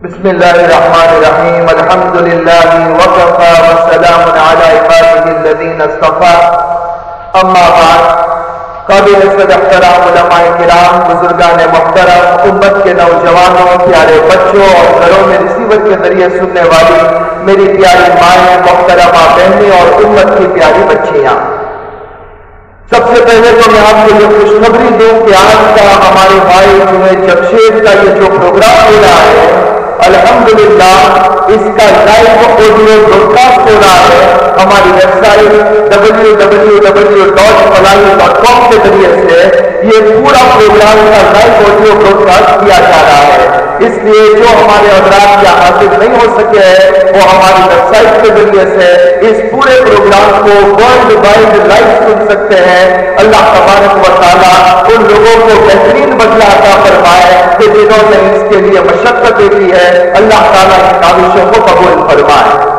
بسم الله الرحمن الرحيم الحمد لله وكفى والسلام على عباده الذين اصطفى اما بعد، قابل صد احترام علماء کرام، بزرگان محترم، امت کے نوجوانوں، پیارے بچوں اور گھروں میں ریسیور کے ذریعے سننے والی میری پیاری مائیں، محترمہ بہنیں اور امت کی پیاری بچیاں۔ سب سے پہلے تو میں آپ کو یہ خوشخبری دوں کہ آج کا ہمارے بھائی جنہیں جمشید کا یہ جو پروگرام ہو رہا ہے الحمدللہ، اس کا لائیو آڈیو براڈ کاسٹ ہو رہا ہے، ہماری website W W W dot Malai dot com کے ذریعے سے یہ پورا پروگرام کا لائیو آڈیو براڈ کاسٹ کیا جا رہا ہے۔ اس لیے جو ہمارے حضرات یا حاصل نہیں ہو سکے ہیں وہ ہماری ویب سائٹ کے ذریعے سے اس پورے پروگرام کو ورلڈ وائڈ لائف سن سکتے ہیں۔ اللہ تبارک و تعالیٰ ان لوگوں کو بہترین بدلہ عطا فرمائے کہ جنہوں نے اس کے لیے مشقت دیتی ہے۔ اللہ تعالیٰ کی کاوشوں کو قبول فرمائے۔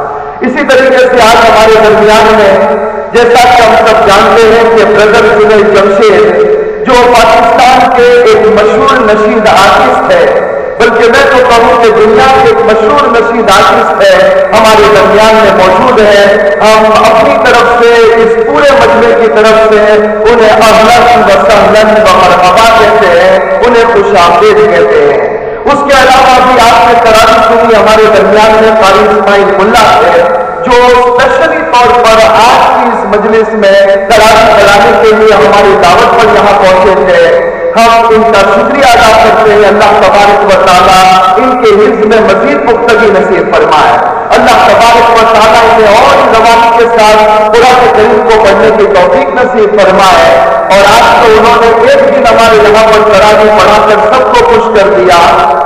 اسی طریقے سے آج ہمارے درمیان میں، جیسا کہ ہم سب جانتے ہیں کہ بردر سنیل جمشید، جو پاکستان کے ایک مشہور نشید آرٹسٹ ہے بلکہ میں تو کہوں کہ دنیا کے ایک مشہور نشید آرٹسٹ ہے، ہمارے درمیان میں موجود ہے۔ ہم اپنی طرف سے، اس پورے مجمع کی طرف سے انہیں اہلن و سہلن و مرحبا کہتے ہیں، انہیں خوش آمدید کہتے ہیں۔ اس کے علاوہ بھی آپ نے ترابی سنی ہمارے درمیان میں قاری اسماعیل ملا ہے، جو اسپیشلی طور پر آج کی اس مجلس میں ترابی کرانے کے لیے ہماری دعوت پر یہاں پہنچے تھے۔ ہم ان کا شکریہ ادا کرتے ہیں۔ اللہ تبارک و تعالیٰ ان کے حص میں مزید پختگی نصیب فرمائے۔ اللہ تبارک و تعالیٰ انہیں اور زبان کے ساتھ قرآن کریم کو پڑھنے کی توفیق نصیب فرمائے۔ اور آج تو انہوں نے ایک دن ہمارے یہاں پر تراوی پڑھا کر سب کو خوش کر دیا۔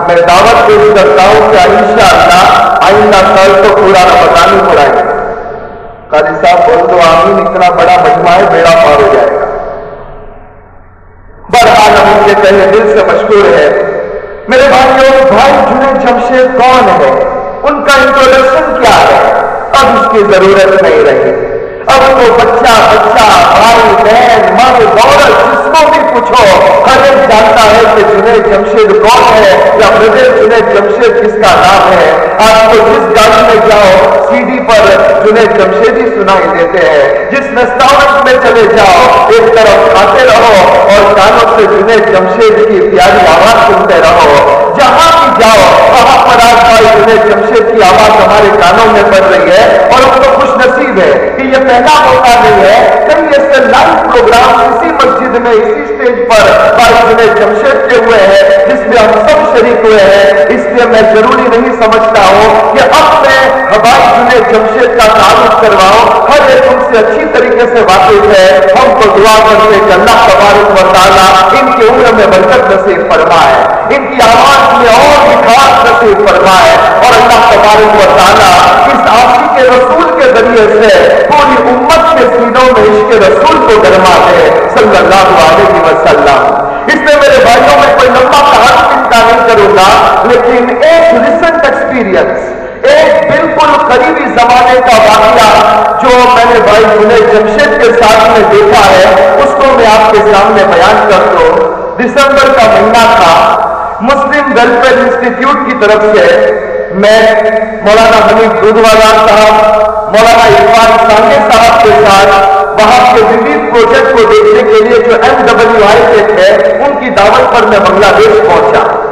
میں دعوت پیش کرتا ہوں کہ انشاءاللہ آئندہ سال تو پورا رمضان ہی پڑھائیں۔ قاضی صاحب بول تو آمین، اتنا بڑا مجموعہ ہے، بیڑا پار ہو جائے۔ بہرحال ہم ان کے پہلے دل سے مشکور ہے۔ میرے بھائیوں، بھائی جنہیں جمشید کون ہے؟ ان کا انٹروڈکشن کیا ہے؟ اب اس کی ضرورت نہیں رہی۔ اب تو بچہ بچہ، بھائی، بہن مرد عورت جس کو بھی پوچھو۔ ہر ایک جانتا ہے کہ جنید جمشید کون ہے، یا برادر جنید جمشید کس کا نام ہے؟ آپ کو جس گاڑی میں جاؤ سی ڈی پر جنید جمشید ہی سنائی دیتے ہیں۔ جس ریسٹورنٹ میں چلے جاؤ، ایک طرف کھاتے رہو اور کانوں سے جنید جمشید کی پیاری آواز سنتے رہو۔ جہاں بھی جاؤ، وہاں پر آج بھائی جنید جمشید کی آواز ہمارے کانوں میں پڑ رہی ہے اور ہم کو خوش نصیب ہے کہ یہ پہلا موقع نہیں ہے کئی ایسے لائیو پروگرام اسی مسجد میں، اسی اسٹیج پر بھائی جنید جمشید کے ہوئے ہیں، جس میں ہم سب شریک ہوئے ہیں۔ اس لیے میں ضروری نہیں سمجھتا ہوں کہ اب میں ہمارے جنید جمشید کا تعلق کرواؤں، ہر ایک ان سے اچھی طریقے سے واقف ہے۔ ہم کو دعا کرتے کہ اللہ تبارک و تعالیٰ ان کی عمر میں برکت نصیب فرمائے۔ ان کی آواز میں اور مٹھاس نصیب فرمائے اور اللہ تبارک و تعالیٰ اس آشی کے رسول کے ذریعے سے پوری امت کے سینوں میں عشق رسول کو گرما دے صلی اللہ علیہ وسلم۔ اس میں میرے بھائیوں، میں کوئی لمبا کہانی چنتا نہیں کروں گا، لیکن ایک ریسنٹ ایکسپیرینس ایک بالکل قریبی زمانے کا واقعہ جو میں نے بھائی جنید جمشید کے ساتھ میں دیکھا ہے، اس کو میں آپ کے سامنے بیان کر دوں۔ دسمبر کا مہینہ تھا۔ مسلم ویلفیئر انسٹیٹیوٹ کی طرف سے میں مولانا حمید دودھوالا صاحب، مولانا عرفان سانگے صاحب کے ساتھ وہاں کے وزید پروجیکٹ کو دیکھنے کے لیے جو ایم ڈبلو آئی ہے ان کی دعوت پر میں بنگلہ دیش پہنچا۔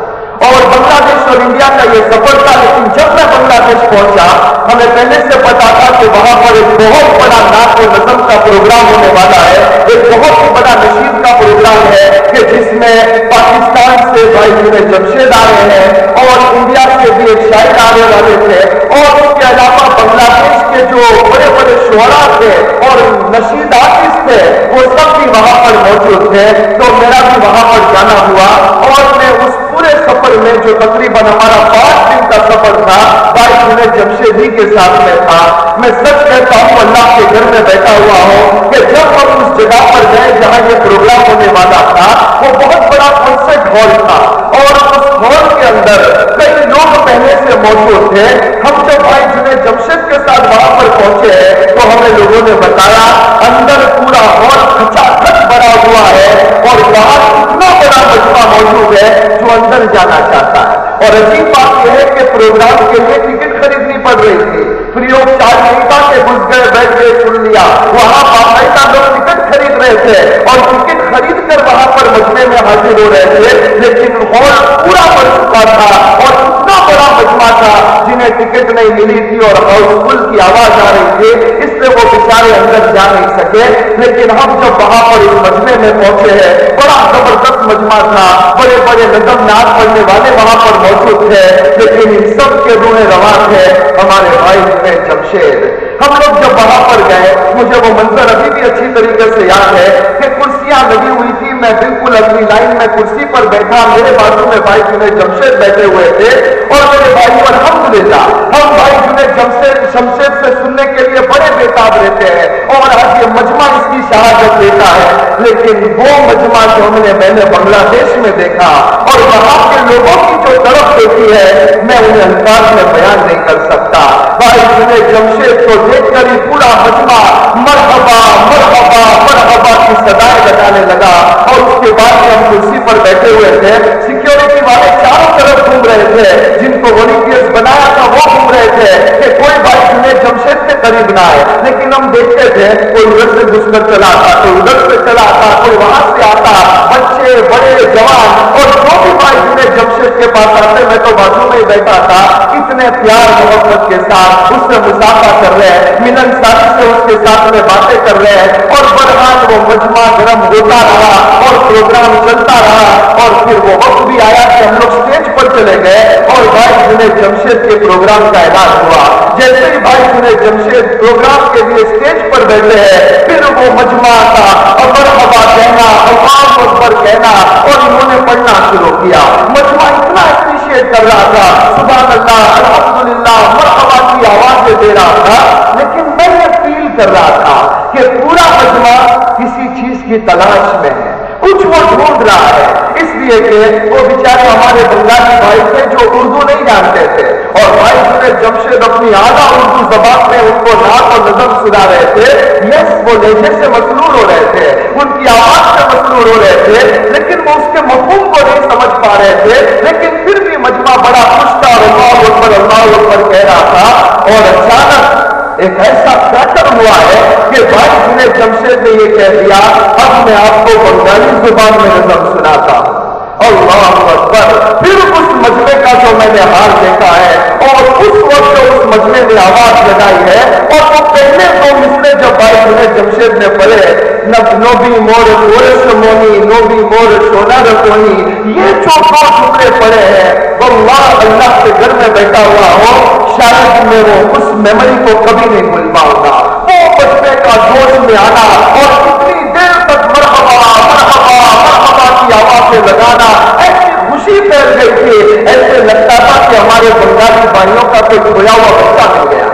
اور بنگلہ دیش اور انڈیا کا یہ سفر تھا، لیکن جب میں بنگلہ دیش پہنچا، ہمیں پہلے سے پتا تھا کہ وہاں پر ایک بہت بڑا ناک و نظم کا پروگرام ہونے والا ہے۔ ایک بہت ہی بڑا نشید کا پروگرام ہے کہ جس میں پاکستان سے بھائی جنہیں جمشید آ رہے ہیں اور انڈیا سے بھی ایک شاعر آنے والے تھے۔ اور اس کے علاوہ بنگلہ دیش کے جو بڑے بڑے شعرا تھے اور نشید آرٹسٹ تھے، وہ سب بھی وہاں پر موجود تھے تو میرا بھی وہاں پر جانا ہوا اور میں اس پورے سفر میں جو تقریباً ہمارا پانچ دن کا سفر تھا، بائک میں جمشید جی کے ساتھ میں تھا، میں سچ کہتا ہوں، اللہ کے گھر میں بیٹھا ہوا ہوں کہ جب ہم اس جگہ پر گئے جہاں یہ پروگرام ہونے والا تھا، وہ بہت بڑا کنسرٹ ہال تھا۔ اور اس ہال کے اندر کئی لوگ پہلے سے موجود تھے۔ ہم جب بھائی جنہیں جمشید کے ساتھ وہاں پر پہنچے، تو ہمیں لوگوں نے بتایا، اندر پورا ہال کھچا کھچ بڑا ہوا ہے اور باہر اتنا بڑا مجمع موجود ہے جو اندر جانا چاہتا ہے۔ اور عجیب بات یہ ہے کہ پروگرام کے لیے ٹکٹ خریدنی پڑ رہی تھی۔ فری آف چارج گھس گئے بیٹھ گئے سن لیا۔ وہاں باقاعدہ لوگ ٹکٹ خرید رہے تھے اور ٹکٹ خرید کر وہاں پر مجمے میں حاضر ہو رہے تھے، لیکن ہال پورا بڑھ چکا تھا اور اتنا بڑا مجمع تھا جنہیں ٹکٹ نہیں ملی تھی اور ہاؤس فل کی آواز آ رہی تھی، اس سے وہ بےچارے اندر جا نہیں سکے۔ لیکن ہم جب وہاں پر اس مجمے میں پہنچے ہیں، بڑا زبردست مجمع تھا۔ بڑے بڑے نظم ناز پڑھنے والے وہاں پر موجود تھے لیکن ان سب کے روح رواں تھے۔ ہمارے بھائی میں جمشید ہم لوگ جب وہاں پر گئے، مجھے وہ منظر ابھی بھی اچھی طریقے سے یاد ہے کہ کرسیاں لگی ہوئی تھی میں بالکل اگلی لائن میں کرسی پر بیٹھا، میرے بازو میں بھائی جنہیں جمشید بیٹھے ہوئے تھے۔ اور میرے بھائی پر الحمد للہ ہم بھائی جنہیں جمشید شمشید سے سننے کے لیے بڑے بےتاب رہتے ہیں۔ اور آج یہ مجمع اس کی شہادت دیتا ہے۔ لیکن وہ مجمع جو ہم نے میں نے بنگلہ دیش میں دیکھا، اور وہاں کے لوگوں کی جو طرف دیکھی ہے، میں انہیں الفاظ میں بیان نہیں کر سکتا۔ بھائی جنہیں جمشید کو دیکھ کر ہی پورا مجمع مرحبا مرحبا مرحبا کی سدائے لگانے لگا اور اس کے بعد ہم کرسی پر بیٹھے ہوئے تھے۔ سیکیورٹی والے چاروں طرف گھوم رہے تھے۔ جن کو ولیکیس بنایا تھا وہ گھوم رہے تھے کہ کوئی بھائی جنہیں جمشید کے قریب نہ آئے۔ لیکن ہم دیکھتے تھے کوئی ادھر سے گھس کر چلا آتا، کوئی ادھر سے چلا آتا، کوئی وہاں سے آتا۔ بچے، بڑے، جوان اور جو بھی بھائی جنہیں جمشید کے پاس آتے، میں تو بازو میں ہی بیٹھا تھا۔ اتنے پیار محبت کے ساتھ اس سے مسافہ کر رہے ہیں، ملن ساتھی سے اس کے ساتھ میں باتیں کر رہے ہیں اور برہان وہ مجمع گرم ہوتا رہا اور پروگرام چلتا رہا اور پھر وہ وقت بھی آیا کہ ہم لوگ سٹیج پر چلے گئے اور بھائی جنہیں جمشید کے پروگرام کا اعلان ہوا۔ جیسے ہی بھائی جنہیں جمشید پروگرام کے لیے سٹیج پر بیٹھے ہیں، پھر وہ مجمع کا ابر ہوا کہنا اللہ اکبر کہنا اور انہوں نے پڑھنا شروع کیا۔ مجمع اتنا اپریشیٹ کر رہا تھا۔ سبحان اللہ، الحمدللہ، مرحبا، کی آوازیں دے رہا تھا۔ لیکن میں یہ فیل کر رہا تھا کہ پورا مجمع کسی چیز کی تلاش میں ہے۔ کچھ وہ ڈھونڈ رہا ہے۔ اس لیے کہ وہ بیچارے ہمارے بنگالی بھائی تھے جو اردو نہیں جانتے تھے۔ اور بھائی جنہیں جمشید اپنی اعلیٰ اردو زبان میں ان کو نعت اور نظم سنا رہے تھے۔ یس وہ لہجے سے مسرور ہو رہے تھے۔ ان کی آواز سے مسرور ہو رہے تھے۔ لیکن وہ اس کے مفہوم کو نہیں سمجھ پا رہے تھے۔ لیکن پھر بھی مجمع بڑا خوش تھا اور اللہ اکبر اللہ اکبر کہہ رہا تھا۔ اور اچانک ایک ایسا پیٹر ہوا ہے کہ بھائی جی جنہیں جمشید نے یہ کہہ دیا، اب میں آپ کو بنگالی زبان میں نظم سناتا ہوں۔ اللہ اکبر۔ پھر اس مجمے کا جو میں نے حال دیکھا ہے، اور اس وقت جو اس مجمے نے آواز لگائی ہے، اور وہ پہلے دو مسئلے جب بھائی جی جنہیں جمشید نے پڑھے نوبی مور سورس مونی نوبی مور سونا رسونی یہ جو دو جملے پڑے ہیں، واللہ اللہ کے گھر میں بیٹھا ہوا ہو شاید میں وہ اس میموری کو کبھی نہیں بھول پاؤں گا۔ وہ بچے کا جوش میں آنا اور کتنی دیر تک مرحبا مرحبا مرحبا کی آوازیں لگانا، ایسی خوشی پھیل گئی تھی، ایسے لگتا تھا کہ ہمارے بنگالی بھائیوں کا کوئی کھویا ہوا بچہ مل گیا۔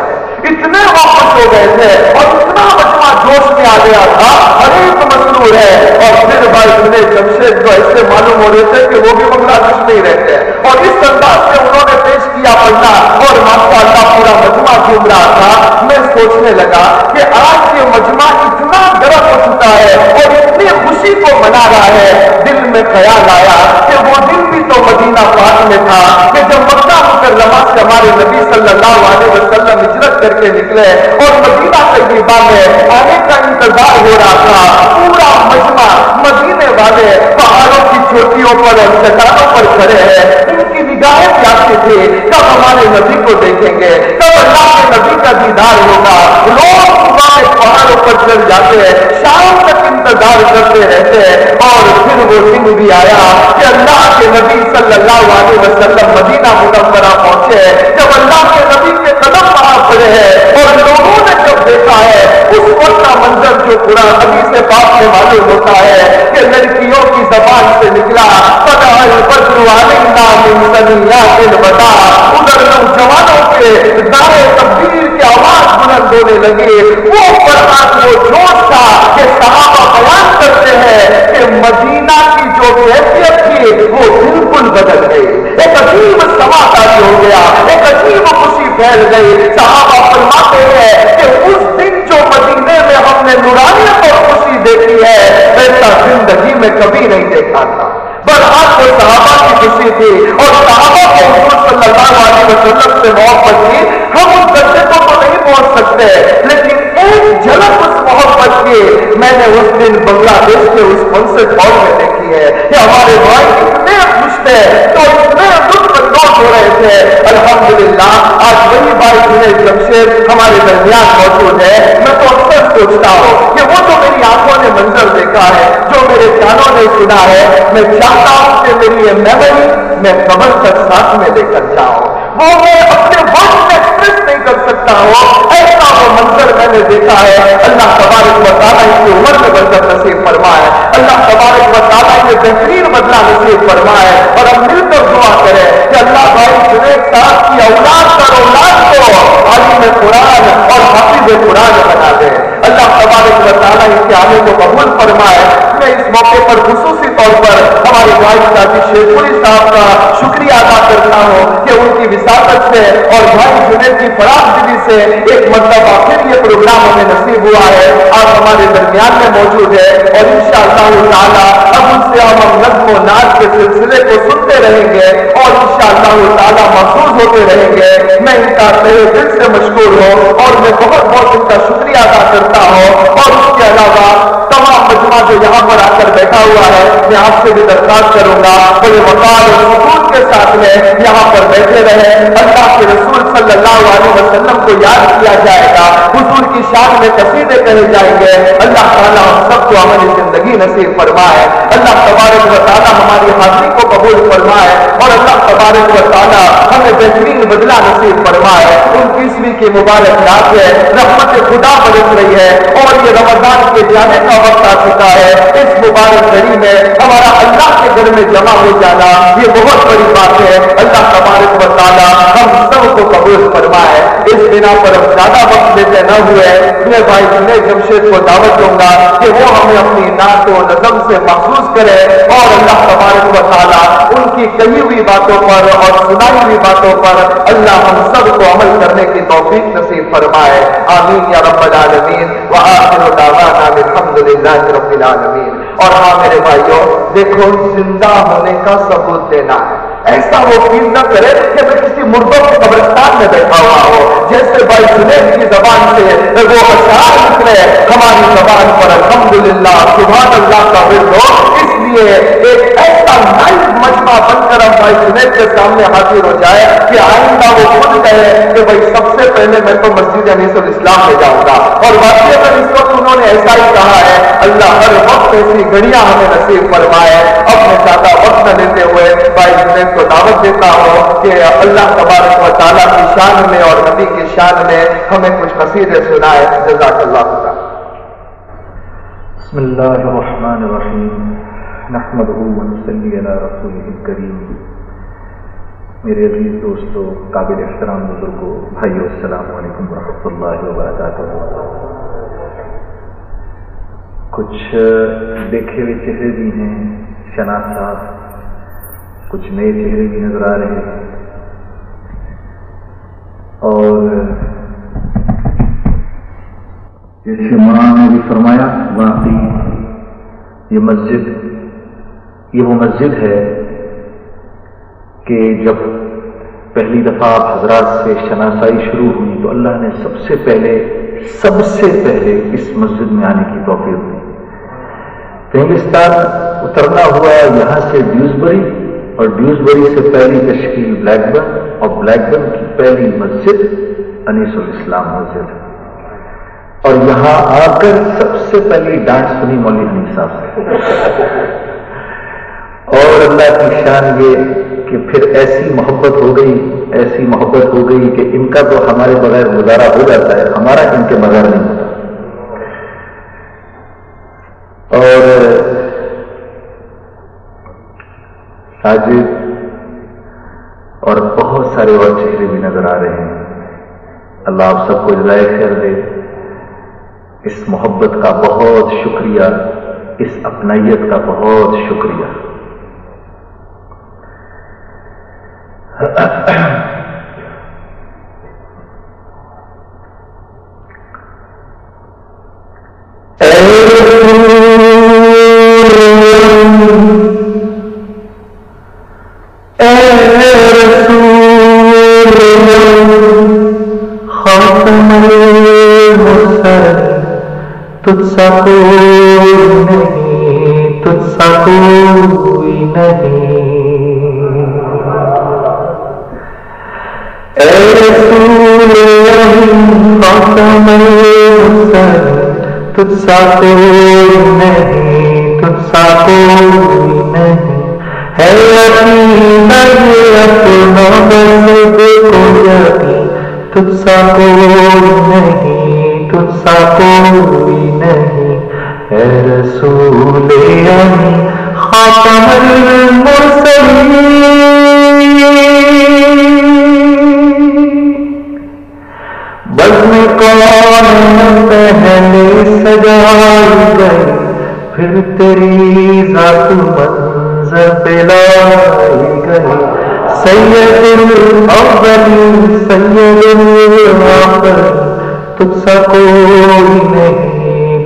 اتنے واپس ہو گئے تھے اور اتنا مجمع جوش میں آ گیا تھا، ہر ایک مسرور ہے۔ اور پھر بھائی سنے جمشید کو ایسے معلوم ہو رہے تھے کہ وہ بھی بنگلہ دیش میں ہی رہتے ہیں۔ اور اس انداز سے انہوں نے پیش کیا پڑھنا اور ماشاء اللہ پورا مجمع گھوم رہا تھا؟ میں سوچنے لگا کہ آج یہ مجمع اتنا گرم ہو چکا ہے اور اتنی خوشی کو منا رہا ہے۔ دل میں خیال آیا کہ وہ دن بھی تو مدینہ پاک میں تھا کہ جب مکہ مکرمہ سے ہمارے نبی صلی اللہ علیہ وسلم ہجرت کر کے نکلے اور مدینہ طیبہ میں آنے کا انتظار ہو رہا تھا۔ پورا مجمع مدینے والے پہاڑوں کی چوٹیوں پر اور چٹانوں پر کھڑے ہیں، ان کی نگاہیں پیاسی تھی۔ کب ہمارے نبی کو دیکھیں گے کب اللہ کے نبی کا دیدار ہوگا۔ لوگ پہاڑوں پر چل جاتے ہیں شام تک انتظار کرتے رہتے ہیں۔ اور پھر وہ دن بھی آیا کہ اللہ کے نبی صلی اللہ علیہ وسلم مدینہ منورہ پہنچے جب اللہ کے نبی کے قدم وہاں پڑے ہیں اور لوگوں نے جب دیکھا ہے، اس وقت کا منظر جو پورا نبی سے پاک میں معلوم ہوتا ہے کہ لڑکیوں کی زبان سے نکلا پتا بدر علینا من سنیات البتا ادھر نوجوانوں کے دائیں تبدیل کی آواز بلند ہونے لگی وہ فرحات وہ جوش تھا کہ صحابہ بیان کرتے ہیں کہ مدینہ کی جو کیفیت تھی، وہ بالکل بدل گئی۔ ایک عجیب سما جاری ہو گیا، ایک عجیب خوشی پھیل گئی۔ صحابہ فرماتے ہیں کہ اس دن جو مدینے میں ہم نے نورانیت اور خوشی دیکھی ہے ایسا زندگی میں کبھی نہیں دیکھا تھا۔ پر آج وہ صحابہ کی خوشی تھی اور صحابہ کو حضور صلی اللہ علیہ وسلم سے محبت تھی ہم ان درجے کو تو نہیں پہنچ سکتے، لیکن ایک جھلک اس محبت کی میں نے اس دن بنگلہ دیش کے اس کنسرٹ ہال میں دیکھی ہے کہ ہمارے بھائی اتنے خوش تھے، تو اتنے لطف اندوز ہو رہے تھے۔ الحمدللہ، آج وہی بھائی جنہیں جمشید ہمارے درمیان موجود ہے، میں تو اکثر سوچتا ہوں کہ وہ تو میری آنکھوں نے منظر دیکھا ہے جو میرے کانوں نے سنا ہے میں چاہتا ہوں کہ میری یہ میموری میں قبر تک ساتھ میں لے کر جاؤں وہ میں اپنے وقت میں ایکسپریس نہیں کر سکتا ہوں ایسا وہ منظر میں نے دیکھا ہے اللہ تبارک و تعالیٰ اس کی عمر میں برکت نصیب فرمائے اللہ تبارک و تعالیٰ یہ بہترین بدلہ نصیب فرمائے اور ہم مل کر دعا کریں کہ اللہ بھائی جنید صاحب کی اولاد پر اولاد کو عالم قرآن اور حافظ قرآن بنا دے اللہ تبارک و تعالیٰ اس کے آنے کو قبول فرمائے۔ میں اس موقع پر خصوصی طور پر ہمارے بھائی شاہی شیخ پوری صاحب کا شکریہ ادا کرتا ہوں کہ ان کی وساطت سے اور بھائی جنید کی فراغ دلی سے ایک مطلب مرتبہ پھر یہ پروگرام ہمیں نصیب ہوا ہے۔ آپ ہمارے درمیان میں موجود ہے اور ان شاء اللہ تعالیٰ اب ان سے ہم نظم و ناز کے سلسلے کو سنتے رہیں گے اور ان شاء اللہ تعالیٰ محسوس ہوتے رہیں گے۔ میں ان کا تہے دل سے مشکور ہوں اور میں بہت بہت ان کا شکریہ ادا کرتا ہوں اور اس کے علاوہ تمام مجموعہ جو یہاں پر آ کر بیٹھا ہوا ہے، میں آپ سے بھی درخواست کروں گا، بڑے وقار اور سکون کے ساتھ میں یہاں پر بیٹھے رہے۔ اللہ کے رسول صلی اللہ علیہ وسلم کو یاد کیا جائے گا۔ حضور کی شان میں قصیدے کہے جائیں گے۔ اللہ تعالیٰ ہم سب کو ہماری زندگی نصیب فرمائے۔ اللہ تبارک و تعالیٰ ہماری حاضری کو قبول فرمائے اور اللہ تبارک و تعالیٰ ہمیں بہترین بدلہ نصیب فرمائے۔ انتیسویں کی مبارک رات ہے۔ رحمت خدا برس رہی ہے۔ اور یہ رمضان کے جانے کا وقت آ چکا ہے۔ اس مبارک گھڑی میں ہمارا اللہ کے گھر میں جمع ہو جانا یہ بہت بڑی بات ہے۔ اللہ تبارک و تعالیٰ ہم سب کو قبول فرمائے۔ اس بنا پر ہم زیادہ وقت لیتے نہ ہوئے۔ میں بھائی جنہیں جمشید کو دعوت دوں گا کہ وہ ہمیں اپنی نعت و نظم سے محسوس کرے اور اللہ تبارک و تعالیٰ ان کی کہی ہوئی باتوں پر اور سنائی ہوئی باتوں پر اللہ ہم سب کو عمل کرنے کی توفیق نصیب فرمائے۔ آمین یا رب العالمین۔ وآخر دعوانا الحمدللہ رب العالمین۔ اور ہاں میرے بھائیوں دیکھو، زندہ ہونے کا ثبوت دینا ہے۔ ایسا وہ فیل نہ کرے کہ میں کسی مردوں کے قبرستان میں بیٹھا ہوا ہوں۔ جیسے بھائی جنید کی زبان سے وہ اشعار نکلے، ہماری زبان پر الحمدللہ، سبحان اللہ کا ورد ہو، اس لیے ایک ایسا نائب مجمع بن کر ہم بھائی جنید کے سامنے حاضر ہو جائے کہ آئندہ وہ خود کہے کہ بھائی سب سے پہلے میں تو مسجد انیس الاسلام میں جاؤں گا۔ اور واقعی اگر اس وقت انہوں نے ایسا ہی کہا ہے، اللہ ہر وقت ایسی گھڑیاں ہمیں نصیب فرمائے۔ اپنے زیادہ وقت نہ لیتے ہوئے بھائی جنید کو دعوت دیتا ہوں کہ اللہ تبارک و تعالیٰ کی شان میں اور نبی کی شان میں ہمیں کچھ قصیدے سنائے۔ جزاک اللہ تعالیٰ بسم اللہ الرحمن الرحیم۔ نحمده ونصلی علی رسوله الکریم میرے عزیز دوستو، قابل احترام بزرگو، بھائیو، السلام علیکم ورحمۃ اللہ وبرکاتہ. کچھ دیکھے ہوئے چہرے بھی ہیں شناسات کچھ نئے چہرے بھی نظر آ رہے ہیں. اور جیسے مولانا نے بھی فرمایا، واقعی یہ مسجد یہ وہ مسجد ہے کہ جب پہلی دفعہ آپ حضرات سے شناسائی شروع ہوئی تو اللہ نے سب سے پہلے، سب سے پہلے اس مسجد میں آنے کی توفیق دی۔ پنگستان اترنا ہوا یہاں سے ڈیوزبری اور ڈیوزبری سے پہلی تشکیل بلیک بن اور بلیک بن کی پہلی مسجد انیس الاسلام مسجد اور یہاں آ کر سب سے پہلی ڈانٹ سنی مولوی صاحب سے۔ اور اللہ کی شان یہ کہ پھر ایسی محبت ہو گئی، ایسی محبت ہو گئی کہ ان کا تو ہمارے بغیر گزارا ہو جاتا ہے، ہمارا ان کے بغیر نہیں ہوتا۔ اور ساجد اور بہت سارے اور چہرے بھی نظر آ رہے ہیں۔ اللہ آپ سب کو جلائے خیر دے۔ اس محبت کا بہت شکریہ، اس اپنائیت کا بہت شکریہ۔ سا کوئی نہیں تجھ سا کوئی نہیں اے رسول اللہ خاتم المرسل تجھ سا کوئی نہیں تجھ سا کوئی نہیں ہے اپنا بس کو یقین تجھ سا کوئی نہیں تجھ سا کوئی نہیں رسول یعنی خاتم المرسلین۔ بس میں کون پہلے سجائی گئی، پھر تیری ذات منظر پہ لائی گئی۔ سید الاولین سید الاخر تجھ سا کوئی نہیں۔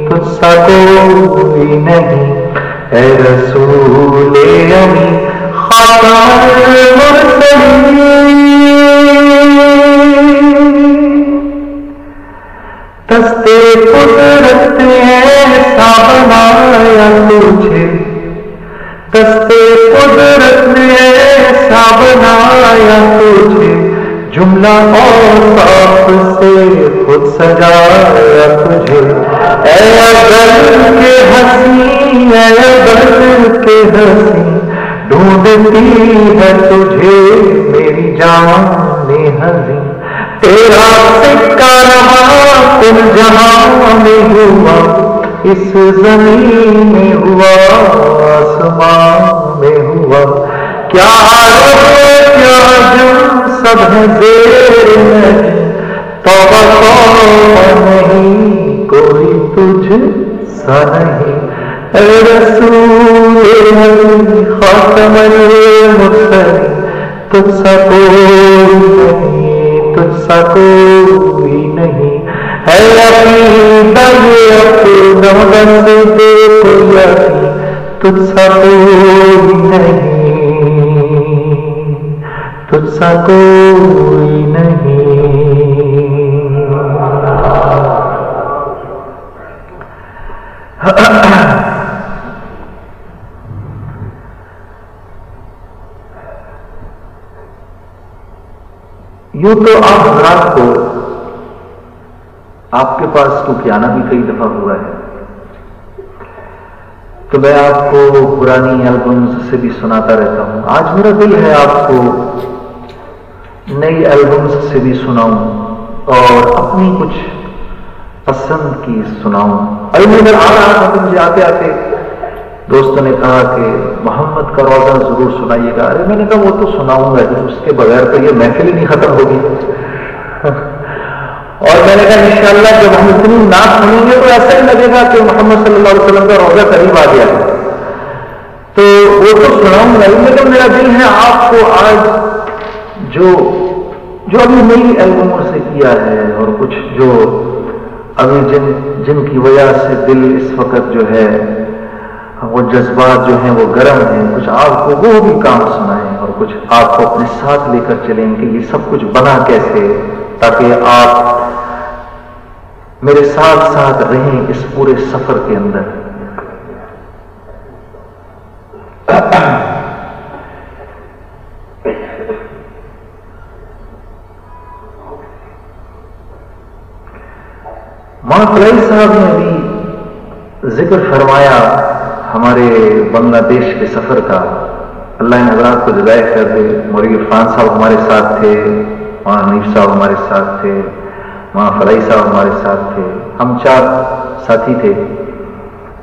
تجھ سا کوئی نہیں، اے رسول یعنی خاتم المرسلین دستے قدرت ایسا بنایا تجھے دستے قدرت نے ایسا بنایا تجھے جملہ اور صاف سے خود سجایا تجھے۔ اے اگر کے ہنسی، اے اگر کے ہنسی، ڈھونڈتی ہے تجھے میری جان ہنسی۔ تیرا سکہ رہا کل جہاں میں ہوا، اس زمین میں ہوا، آسمان میں ہوا۔ کیا عرب کیا جم سب ہے زیر نہیں توبہ نہیں کوئی تجھ سا نہیں اے رسول خاتم المرسلین تجھ سا کوئی نہیں تجھ سا کوئی نہیں ہے عقیدہ یہ اپنا بس دیکھو یقین تجھ سا کوئی نہیں سا کوئی نہیں۔ یوں تو آپ حضرات کو آپ کے پاس ٹوکیانا بھی کئی دفعہ ہوا ہے۔ تو میں آپ کو پرانی البمز سے بھی سناتا رہتا ہوں۔ آج میرا دل ہے آپ کو نئی البمز سے بھی سناؤں اور اپنی کچھ پسند کی سناؤں۔ ابھی میں ادھر آ رہا تھا تو مجھے آتے آتے دوستوں نے کہا کہ محمد کا روزہ ضرور سنائیے گا۔ ارے میں نے کہا وہ تو سناؤں گا جی، اس کے بغیر تو یہ محفل ہی نہیں ختم ہوگی۔ اور میں نے کہا انشاءاللہ جب ہم اتنی نعت سنیں گے تو ایسا ہی لگے گا کہ محمد صلی اللہ علیہ وسلم کا روزہ قریب آ گیا۔ تو وہ تو سناؤں گا لیکن میرا دل ہے آپ کو آج جو جو ابھی نئی البموں سے کیا ہے اور کچھ جو ابھی جن جن کی وجہ سے دل اس وقت جو ہے وہ جذبات جو ہیں وہ گرم ہیں، کچھ آپ کو وہ بھی کام سنائیں اور کچھ آپ کو اپنے ساتھ لے کر چلیں کہ یہ سب کچھ بنا کیسے تاکہ آپ میرے ساتھ ساتھ رہیں اس پورے سفر کے اندر۔ ماں کلائی صاحب نے بھی ذکر فرمایا ہمارے بنگلہ دیش کے سفر کا۔ اللہ ان حضرات کو جدائے کر دے۔ مورگ عرفان صاحب ہمارے ساتھ تھے وہاں نیف صاحب ہمارے ساتھ تھے وہاں فلائی صاحب ہمارے ساتھ تھے۔ ہم چار ساتھی تھے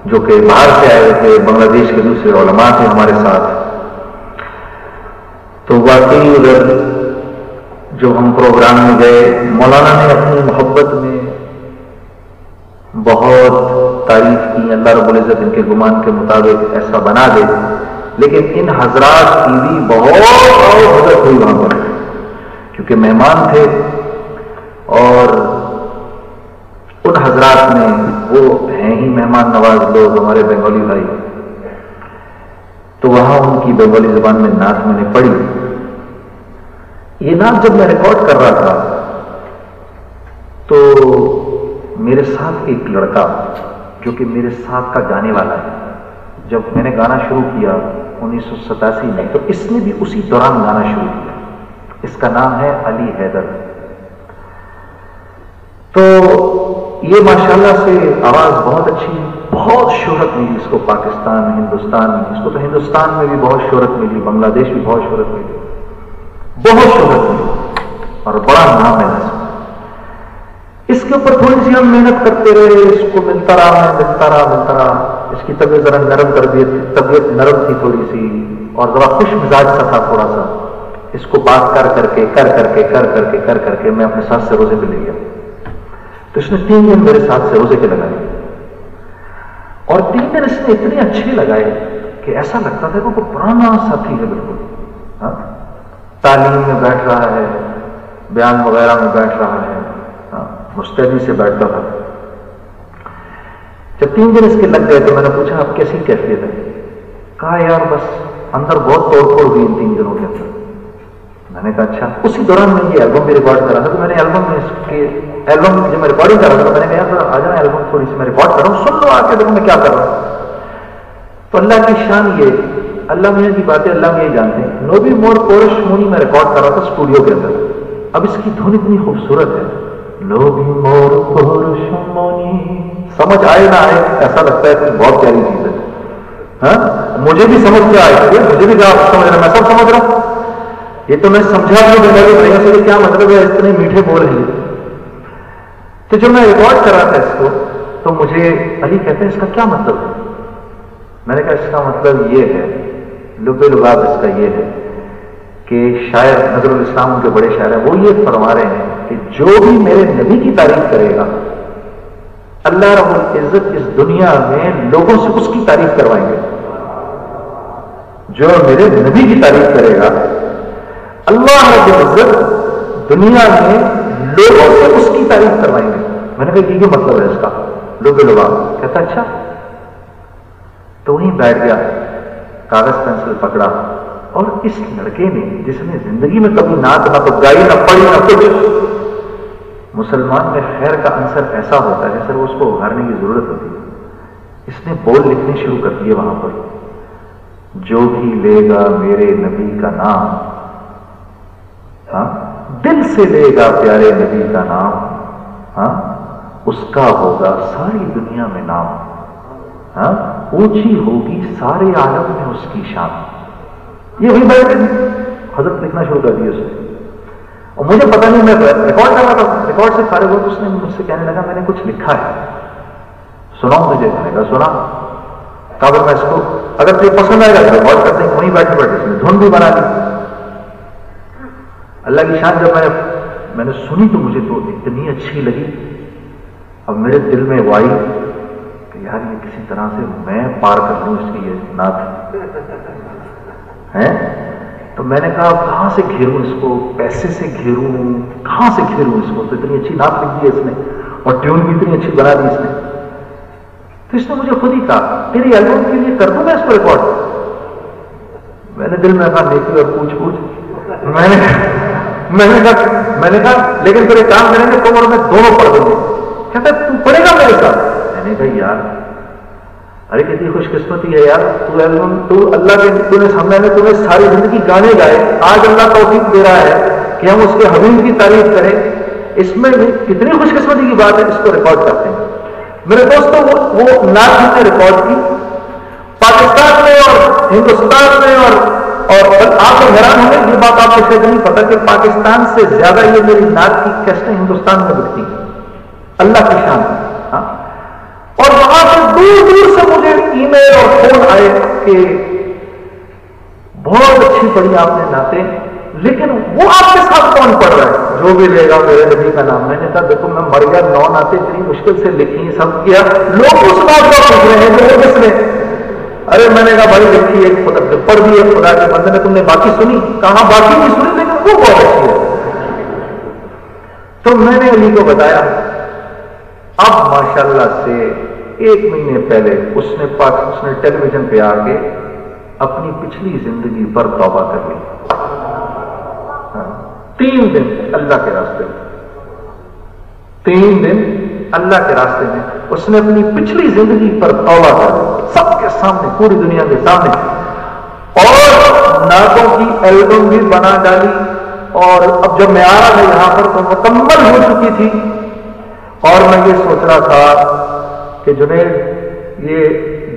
جو کہ باہر سے آئے تھے، بنگلہ دیش کے دوسرے علماء تھے ہمارے ساتھ۔ تو واقعی ادھر جو ہم پروگرام میں گئے، مولانا نے اپنی محبت میں بہت تعریف کی اللہ رب العزت ان کے گمان کے مطابق ایسا بنا دے۔ لیکن ان حضرات کی بھی بہت حضرت ہوئی وہاں پر۔ کیونکہ مہمان تھے اور ان حضرات میں وہ ہیں ہی مہمان نواز لوگ ہمارے بنگالی بھائی۔ تو وہاں ان کی بنگالی زبان میں نعت میں نے پڑھی۔ یہ نام جب میں ریکارڈ کر رہا تھا تو میرے ساتھ ایک لڑکا جو کہ میرے ساتھ کا گانے والا ہے۔ جب میں نے گانا شروع کیا انیس سو ستاسی میں، تو اس نے بھی اسی دوران گانا شروع کیا۔ اس کا نام ہے علی حیدر۔ تو یہ ماشاءاللہ سے آواز بہت اچھی، بہت شہرت ملی اس کو پاکستان، ہندوستان میں۔ اس کو تو ہندوستان میں بھی بہت شہرت ملی، بنگلہ دیش بھی بہت شہرت ملی۔ بہت شہرت ملی اور بڑا نام ہے اس کے اوپر تھوڑی سی ہم محنت کرتے رہے، اس کو ملتا رہا ملتا رہا ملتا رہا۔ اس کی طبیعت ذرا نرم کر دی، طبیعت نرم تھی تھوڑی سی اور ذرا خوش مزاج سا تھا تھوڑا سا۔ اس کو بات کر کر کے، کر کر کے، کر کر کے، کر کر کے میں اپنے ساتھ سے روزے پہ لے گیا۔ تو اس نے تین دن میرے ساتھ سے روزے کے لگائے۔ اور تین دن اس نے اتنے اچھے لگائے کہ ایسا لگتا تھا کہ وہ پرانا ساتھی ہے بالکل۔ ہاں؟ تعلیم میں بیٹھ رہا ہے، بیان وغیرہ میں بیٹھ رہا ہے ہاں؟ مستعدی سے بیٹھتا تھا۔ جب تین دن اس کے لگ گئے تو میں نے پوچھا آپ کیسی کیفیت ہے؟ کہا، یار، بس اندر بہت توڑ پھوڑ ہوئی ان تین دنوں کے اندر۔ میں نے کہا اچھا اسی دوران میں یہ البم بھی ریکارڈ کرا تھا۔ تو میں نے البم میں اس کے البم جب میں ریکارڈنگ کر رہا تھا میں نے کہا آ جانا البم تھوڑی سی میں ریکارڈ کر رہا ہوں سن لو، آ کے دیکھو میں کیا کر رہا ہوں۔ تو اللہ کی شان یہ، اللہ میاں کی باتیں اللہ میں یہ جانتے ہیں۔ نوبی مور، پورش مونی میں ریکارڈ کر رہا تھا اسٹوڈیو کے اندر۔ اب اس کی دھن اتنی خوبصورت ہے۔ نوبی مور سمجھ آئے نہ آئے ایسا لگتا ہے کہ بہت پیاری چیز ہے ہاں مجھے بھی سمجھ کے آئے مجھے بھی کیا سمجھ رہا میں سب سمجھ رہا ہوں یہ تو میں سمجھا بھی بھائی سے کیا مطلب ہے اتنے میٹھے بول رہے تو جب میں ریکارڈ کر رہا تھا اس کو تو مجھے علی کہتے ہیں اس کا کیا مطلب ہے میں نے کہا اس کا مطلب یہ ہے لب لباب اس کا یہ ہے کہ شاعر نظر الاسلام کے بڑے شاعر ہیں وہ یہ فرما رہے ہیں کہ جو بھی میرے نبی کی تعریف کرے گا، اللہ رب العزت اس دنیا میں لوگوں سے اس کی تعریف کروائیں گے۔ جو میرے نبی کی تعریف کرے گا، اللہ رب العزت دنیا میں لوگوں سے اس کی تعریف کروائیں گے۔ میں نے کہا یہ مطلب ہے اس کا؟ لوگ لوگ کہتا اچھا تو وہیں بیٹھ گیا، کاغذ پینسل پکڑا اور اس لڑکے نے جس نے زندگی میں کبھی نعت نہ تو گائی نہ پڑی نہ کچھ مسلمان میں خیر کا انصر ایسا ہوتا ہے سر اس کو ابھارنے کی ضرورت ہوتی ہے۔ اس نے بول لکھنے شروع کر دیے وہاں پر۔ جو بھی لے گا میرے نبی کا نام ہاں دل سے لے گا پیارے نبی کا نام ہاں اس کا ہوگا ساری دنیا میں نام۔ ہاں اونچی ہوگی سارے عالم میں اس کی شان۔ یہ وہی بات حضرت لکھنا شروع کر دیا اس نے۔ اور مجھے پتا نہیں، میں ریکارڈ کر رہا تھا ریکارڈ سے سارے وقت اس نے مجھ سے کہنے لگا، میں نے کچھ لکھا ہے۔ سناؤں تجھے میں نے کہا سنا۔ کابل میں اس کو، اگر تجھے پسند آئے گا تو ریکارڈ کرتے ہیں وہیں بیٹھے بیٹھے اس نے دھن بھی بنا دی۔ اللہ کی شان، جب میں نے میں نے سنی تو مجھے تو اتنی اچھی لگی۔ اب میرے دل میں وہ آئی کہ یار، یہ کسی طرح سے میں پار کر لوں، اس کی یہ نعت۔ ہے تو میں نے کہا، کہاں سے گھیروں اس کو؟ پیسے سے گھیروں؟ کہاں سے گھیروں اس کو؟ تو اتنی اچھی نعت لکھ دی اس نے اور ٹیون بھی اتنی اچھی بنا دی اس نے. تو اس نے مجھے خود ہی کہا، تیری البم کے لیے کر دوں میں اس کو ریکارڈ میں نے دل میں کہا، نیکی اور پوچھ پوچھ. میں نے میں نے کہا، میں نے کہا، لیکن پھر ایک کام کریں گے کمر میں دونوں پڑھ دوں گے. کہتا تو پڑھے گا میرے ساتھ؟ میں نے کہا، یار ارے کتنی خوش قسمتی ہے یار، تو ایلبم تو اللہ کے تو نے سامنے میں تمہیں ساری زندگی گانے گائے۔ آج اللہ توفیق دے رہا ہے کہ ہم اس کے حبیب کی تعریف کریں۔ اس میں کتنی خوش قسمتی کی بات ہے، اس کو ریکارڈ کرتے ہیں۔ میرے دوستوں وہ نعت نے ریکارڈ کی، پاکستان میں اور ہندوستان میں اور اور آپ کو حیران ہوں گے، یہ بات آپ کو شاید نہیں پتا کہ پاکستان سے زیادہ یہ میری نعت کی کیسٹیں ہندوستان میں بکتی ہیں۔ اللہ کی شان۔ اور وہاں سے دور دور سے مجھے ای میل اور فون آئے کہ بہت اچھی پڑھی آپ نے ناتے لیکن وہ آپ کے ساتھ کون پڑھ رہا ہے؟ جو بھی لے گا میرے نبی کا نام۔ میں نے کہا، دیکھو، میں مر گیا، نو ناتے اتنی مشکل سے لکھی، سب کیا۔ لوگ اس بات کو پوچھ رہے ہیں جو کس نے ارے، میں نے کہا، بھائی، لکھی ایک خدا پڑھ دی ہے خدا کے بندے نے، تم نے باقی سنی؟ کہاں باقی نہیں سنی؟ لیکن وہ بہت اچھی ہے۔ تو میں نے علی کو بتایا، اب ماشاءاللہ سے ایک مہینے پہلے اس نے پاک، اس نے ٹیلی ویژن پہ آ کے اپنی پچھلی زندگی پر توبہ کر لی۔ ہاں۔ تین دن اللہ کے راستے میں۔ تین دن اللہ کے راستے میں اس نے اپنی پچھلی زندگی پر توبہ کر سب کے سامنے، پوری دنیا کے سامنے۔ اور نعتوں کی البم بھی بنا ڈالی۔ اور اب جب میں آ رہا تھا یہاں پر تو مکمل ہو چکی تھی۔ اور میں یہ سوچ رہا تھا کہ جنید یہ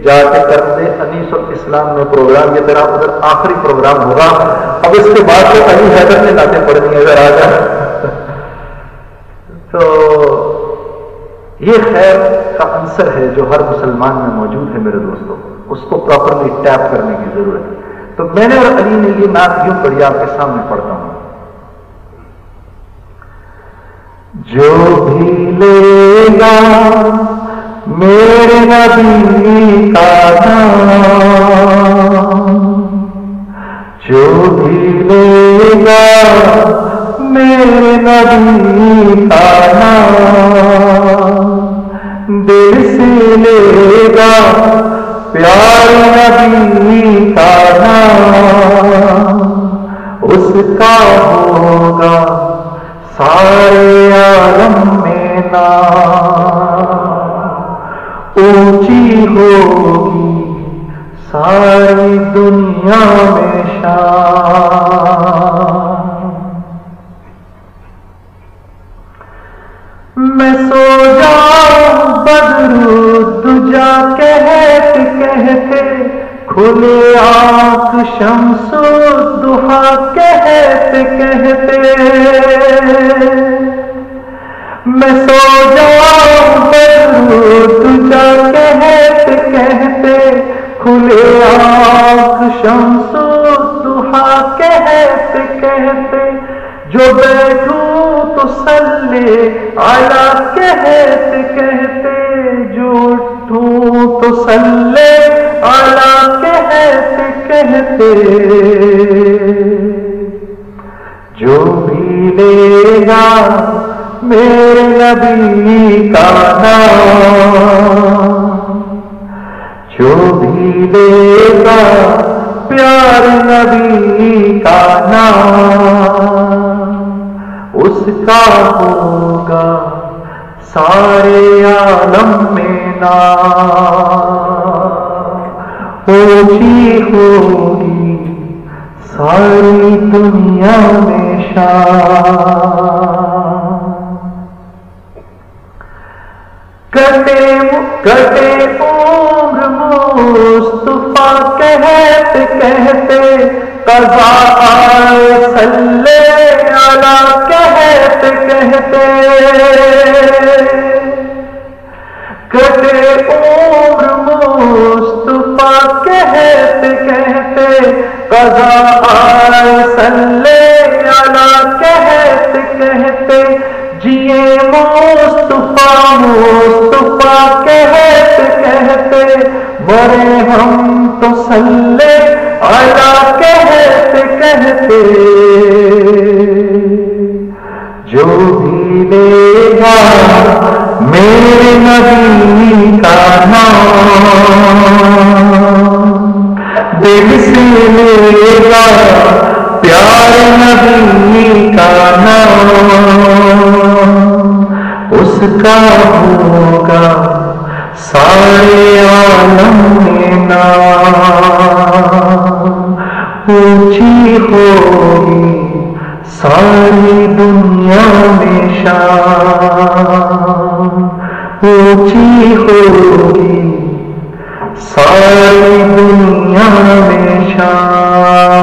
جا کے کر دے، انیس اور اسلام میں پروگرام، یہ تیرا ادھر آخری پروگرام ہوگا۔ اب اس کے بعد تو علی حیدر سے ناطے پڑنی اگر آ جائے۔ تو یہ خیر کا عنصر ہے جو ہر مسلمان میں موجود ہے میرے دوستوں اس کو پراپرلی ٹیپ کرنے کی ضرورت ہے۔ تو میں نے اور علی نے یہ نعت یوں پڑھی، آپ کے سامنے پڑھتا ہوں۔ جو بھی لے گا میرے نبی کا نام۔ جو بھی لے گا میرے نبی کا نام۔ دل سے لے گا پیار نبی کا نام۔ اس کا ہوگا سارے عالم میں اونچی ہوگی ساری دنیا میں میں سو جاؤں بدرو دجا کہتے کہتے، کھلے آنکھ شمس دہا کہتے کہتے۔ میں سو جاؤں تجا کہتے کہتے کھلے آنکھ شمس دہا کہتے کہتے جو بیٹھوں تو سلے آیا کہتے کہتے جو اٹھوں تو سلے آیا کہتے کہتے جو بھی لے گا میرے نبی کا نام۔ جو بھی لے گا پیار نبی کا نام، اس کا ہوگا سارے عالم میں نام۔ اونچی ہوگی ساری دنیا میں شان کٹے کٹے عمر مصطفیٰ کہتے کہتے قضا آئے سلے آلہ کہتے کہتے کٹے عمر مصطفیٰ کہتے کہتے قضا آئے سلے آلہ کہتے کہتے جیے مصطفیٰ مصطفیٰ کہتے کہتے برے ہم تو سلے آیا کہتے کہتے۔ جو بھی لے گا میرے نبی کا نام، دل سے لے گا پیار نبی کا نام۔ کا ہوگا سارے عالم میں نام اونچی ہوگی ساری دنیا میں شان اونچی ہوگی ساری دنیا میں مولایا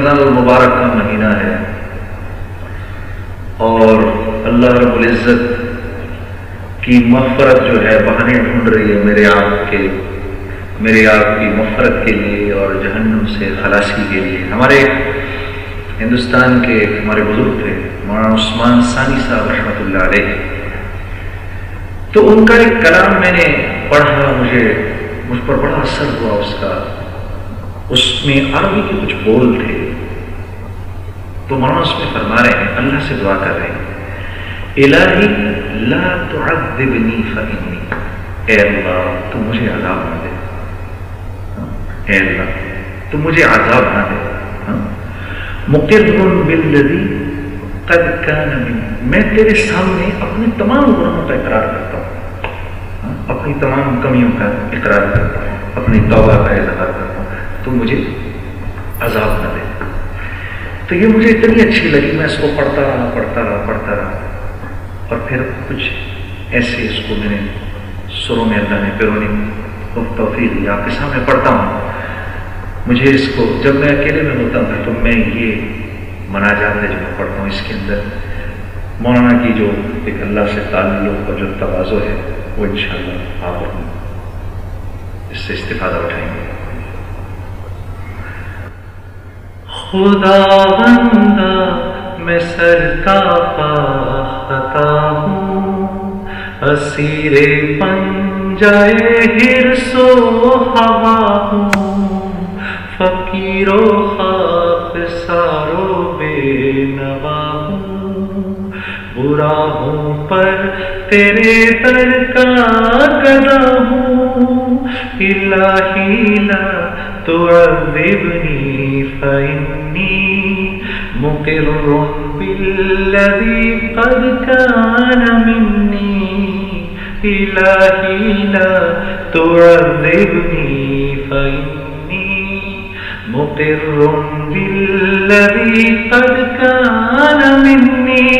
رمضان المبارک کا مہینہ ہے۔ اور اللہ رب العزت کی مفرت جو ہے، بہانے ڈھونڈ رہی ہے میرے آپ کے، میرے آپ کی مفرت کے لیے اور جہنم سے خلاصی کے لیے۔ ہمارے ہندوستان کے ہمارے بزرگ تھے، مولانا عثمان ثانی صاحب رحمۃ اللہ علیہ۔ تو ان کا ایک کلام میں نے پڑھا، مجھے، مجھ پر بڑا اثر ہوا اس کا۔ اس میں عربی کے کچھ بول تھے۔ تو مولانا اس میں فرما رہے ہیں، اللہ سے دعا کر رہے ہیں۔ الہی لا تعذبنی فإنی۔ اے اللہ، تو مجھے عذاب نہ دے۔ اے اللہ، تو مجھے عذاب نہ دے۔ مقر بالذی قد کان من۔ میں تیرے سامنے اپنے تمام گناہوں کا اقرار کرتا ہوں۔ اپنی تمام کمیوں کا اقرار کرتا ہوں۔ اپنی توبہ کا اظہار کرتا ہوں۔ تو مجھے عذاب نہ دے۔ تو یہ مجھے اتنی اچھی لگی، میں اس کو پڑھتا رہا پڑھتا رہا پڑھتا رہا۔ اور پھر کچھ ایسے اس کو میں نے سروں میں اللہ نے پیرونی توفیق دیا آپ کے سامنے پڑھتا ہوں۔ مجھے اس کو، جب میں اکیلے میں ہوتا ہوں تو میں یہ مناجات ہے جو میں پڑھتا ہوں۔ اس کے اندر مولانا کی جو ایک اللہ سے تعلق اور جو توازو ہے، وہ انشاءاللہ آپ اس سے استفادہ اٹھائیں گے۔ خدا بندہ، میں سر کا خطا ہوں۔ اسیر پنجائے ہرس و ہوا ہوں۔ فقیر و خاک سارو بے نوا ہوں۔ برا ہوں پر تیرے در کا گدا ہوں۔ الہی لا تعذبني فإني مقر بالذي قد كان مني. إلهي لا تعذبني فإني مقر بالذي قد كان مني.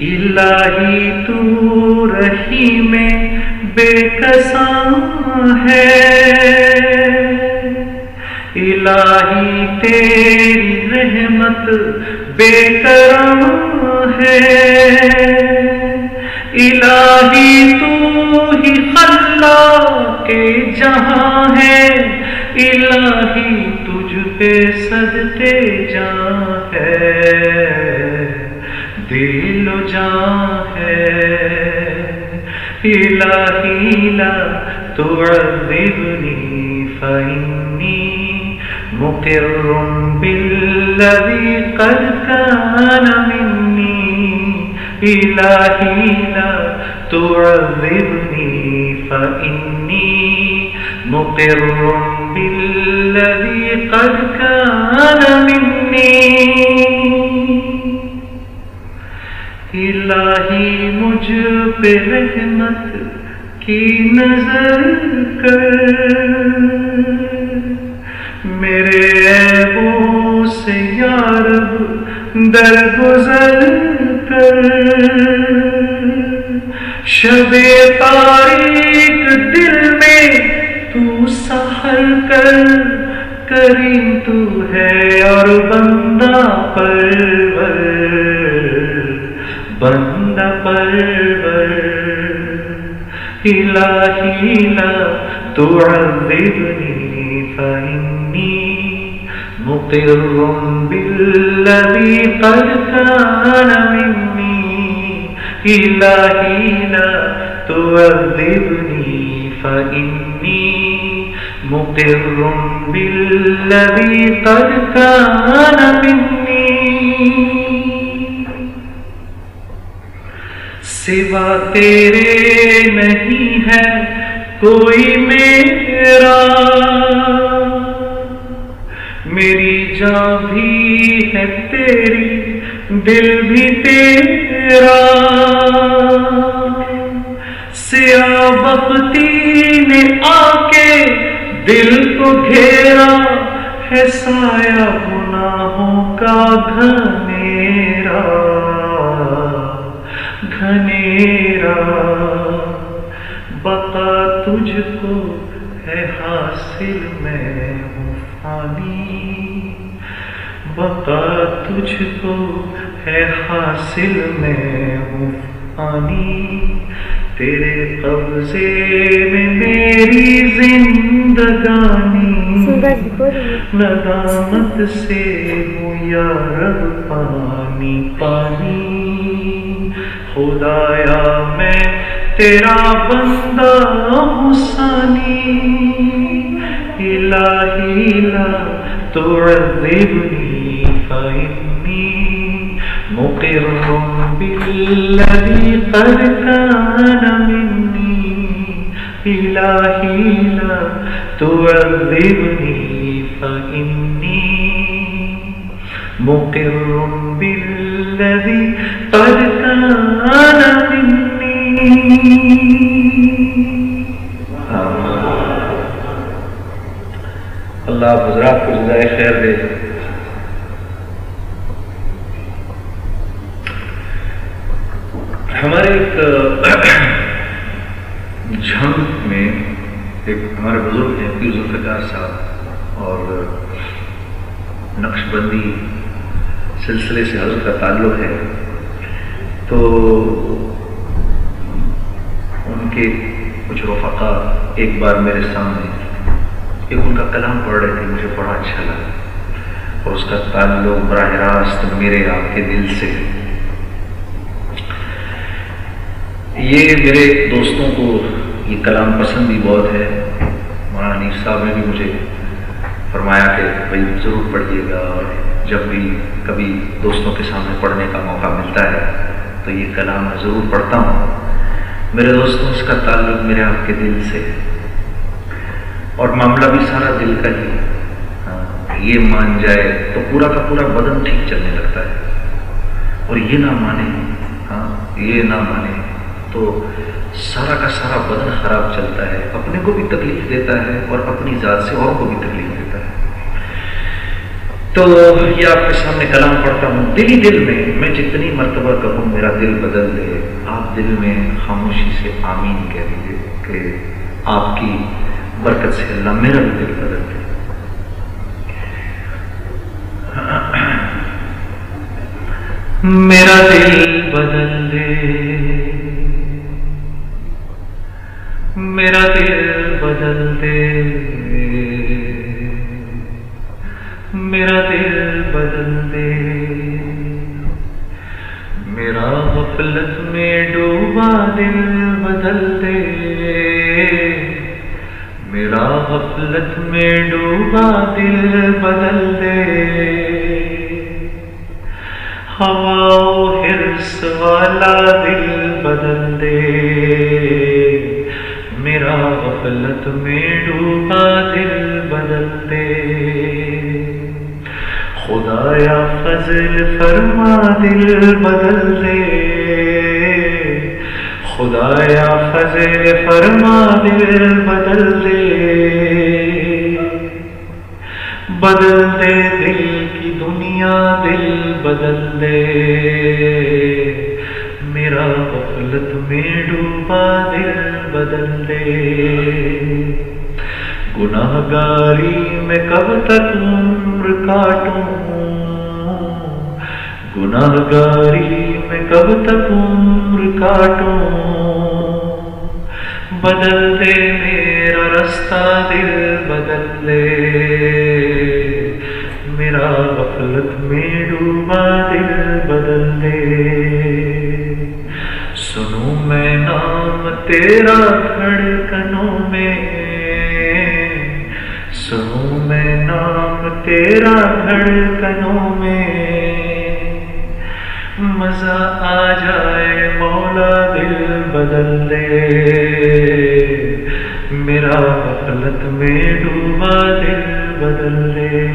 الہی تو رہی میں بے کساں ہے۔ الہی تیری رحمت بے کرم ہے۔ الہی تو ہی خلا کے جہاں ہے۔ الہی تجھ پہ صدقے جان ہے۔ دل و جان ہے۔ الہی لا تعذبنی فإنی مقر بالذی قد کان منی۔ إلهي لا تعذبني فإني مقر بالذي قد كان مني الہی مجھ پہ رحمت کی نظر کر۔ میرے عیبوں سے یارب درگزر شب تاریخ دل میں تو سہل کر۔ کریم تو ہے اور بندہ پرور۔ بندہ پرور الہی لا تعذبنی فإنی مقر بالذي قد كان مني إلهي لا تعذبني فإني مقر بالذي قد كان مني سوا تیرے نہیں ہے کوئی میرا۔ میری جان بھی ہے تیری، دل بھی تیرا۔ سیا بختی نے آ کے دل کو گھیرا ہے سایہ گناہوں کا گھنیرا بتا تجھ کو ہے حاصل میں ہوں فانی۔ بتا تجھ کو ہے حاصل میں ہوں فانی۔ تیرے قبضے میں میری زندگانی۔ ندامت سے ہوں یا رب پانی پانی۔ خدایا میں تیرا بندہ حسانی الہی لا تعذبنی فإنی مقر بالذی قد کان منی۔ الہی لا تعذبنی فإنی مقر بالذی قد اللہ حضرات کو جزائے خیر دے۔ ہمارے ایک، جھنگ میں ایک ہمارے بزرگ ہیں بل نگار صاحب، اور نقش بندی سلسلے سے حضرت کا تعلق ہے۔ تو ان کے کچھ رفقا ایک بار میرے سامنے ایک ان کا کلام پڑھ رہے تھے، مجھے بڑا اچھا لگا۔ اور اس کا تعلق براہ راست میرے آپ کے دل سے یہ میرے دوستوں کو یہ کلام پسند بھی بہت ہے۔ مولانا انیف صاحب نے بھی مجھے فرمایا کہ بھائی ضرور پڑھیے گا، اور جب بھی کبھی دوستوں کے سامنے پڑھنے کا موقع ملتا ہے تو یہ کلام میں ضرور پڑھتا ہوں۔ میرے دوستوں اس کا تعلق میرے آپ کے دل سے اور معاملہ بھی سارا دل کا ہی ہاں، یہ مان جائے تو پورا کا پورا بدن ٹھیک چلنے لگتا ہے۔ اور یہ نہ مانے ہاں یہ نہ مانے تو سارا کا سارا بدن خراب چلتا ہے۔ اپنے کو بھی تکلیف دیتا ہے اور اپنی ذات سے اور کو بھی تکلیف دیتا ہے۔ تو یہ آپ کے سامنے کلام پڑھتا ہوں۔ دل ہی دل میں میں جتنی مرتبہ کہوں، میرا دل بدل دے۔ آپ دل میں خاموشی سے آمین کہہ دیجیے کہ آپ کی برکت سے اللہ میرا بھی دل بدل دے۔ میرا دل بدل دے۔ میرا دل بدل دے۔ میرا دل بدل دے۔ میرا غفلت میں ڈوبا دل بدل دے۔ میرا غفلت میں ڈوبا دل بدل دے۔ ہوا ہرس والا دل بدل دے۔ میرا غفلت میں ڈوبا دل بدل دے۔ خدایا فضل فرما دل بدل دے۔ خدایا فضل فرما دل بدل دے۔ بدل دے دل کی دنیا، دل بدل دے۔ میرا غفلت میں ڈوبا دل بدل دے۔ گناہ گاری میں کب تک عمر کاٹوں؟ گناہ گاری میں کب تک عمر کاٹوں؟ بدل دے میرا رستہ دل بدل دے میرا غفلت میں ڈوبا دل بدل دے سنوں میں نام تیرا دھڑکنوں میں میں نام تیرا دھڑکنوں میں۔ مزہ آ جائے مولا دل بدل دے۔ میرا غفلت میں ڈوبا دل بدل دے۔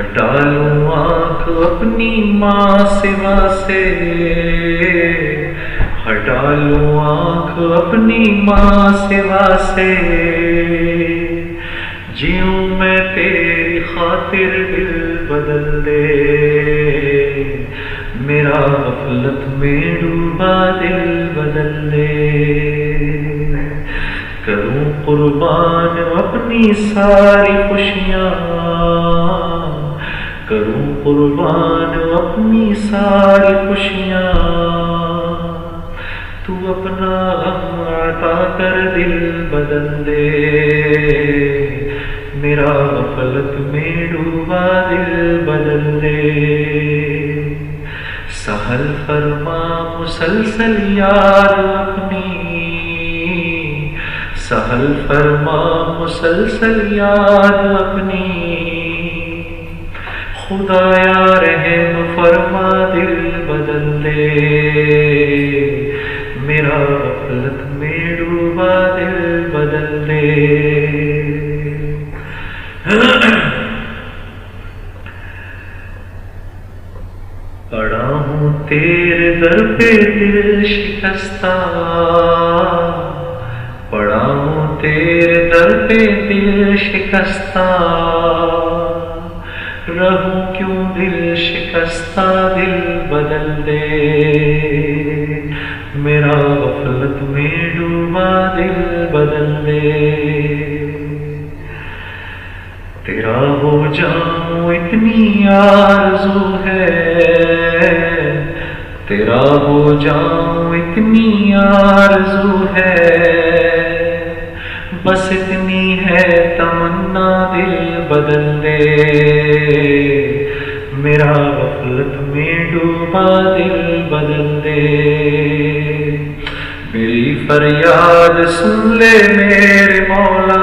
ہٹا لوں آنکھ اپنی ماں سوا سے۔ ہٹا لوں آنکھ اپنی ماں سوا سے۔ جیوں میں تیری خاطر دل بدل دے۔ میرا غفلت میں ڈوبا دل بدل دے۔ کروں قربان اپنی ساری خوشیاں۔ کروں قربان اپنی ساری خوشیاں۔ تو اپنا غم عطا کر دل بدل دے میرا غفلت میں ڈوبا دل بدل دے سہل فرما مسلسل یار اپنی سہل فرما مسلسل یاد اپنی خدایا رحم فرما دل بدل دے میرا غفلت میں ڈوبا دل بدل دے۔ پڑا ہوں تیرے در پہ دل شکستہ۔ پڑا ہوں تیرے در پہ دل شکستہ۔ رہوں کیوں دل شکستہ دل بدل دے۔ میرا غفلت میں ڈوبا دل بدل دے۔ تیرا ہو جاؤں اتنی آرزو ہے۔ تیرا ہو جاؤں اتنی آرزو ہے۔ بس اتنی ہے تمنا دل بدل دے۔ میرا غفلت میں ڈوبا دل بدل دے۔ میری فریاد سن لے میرے مولا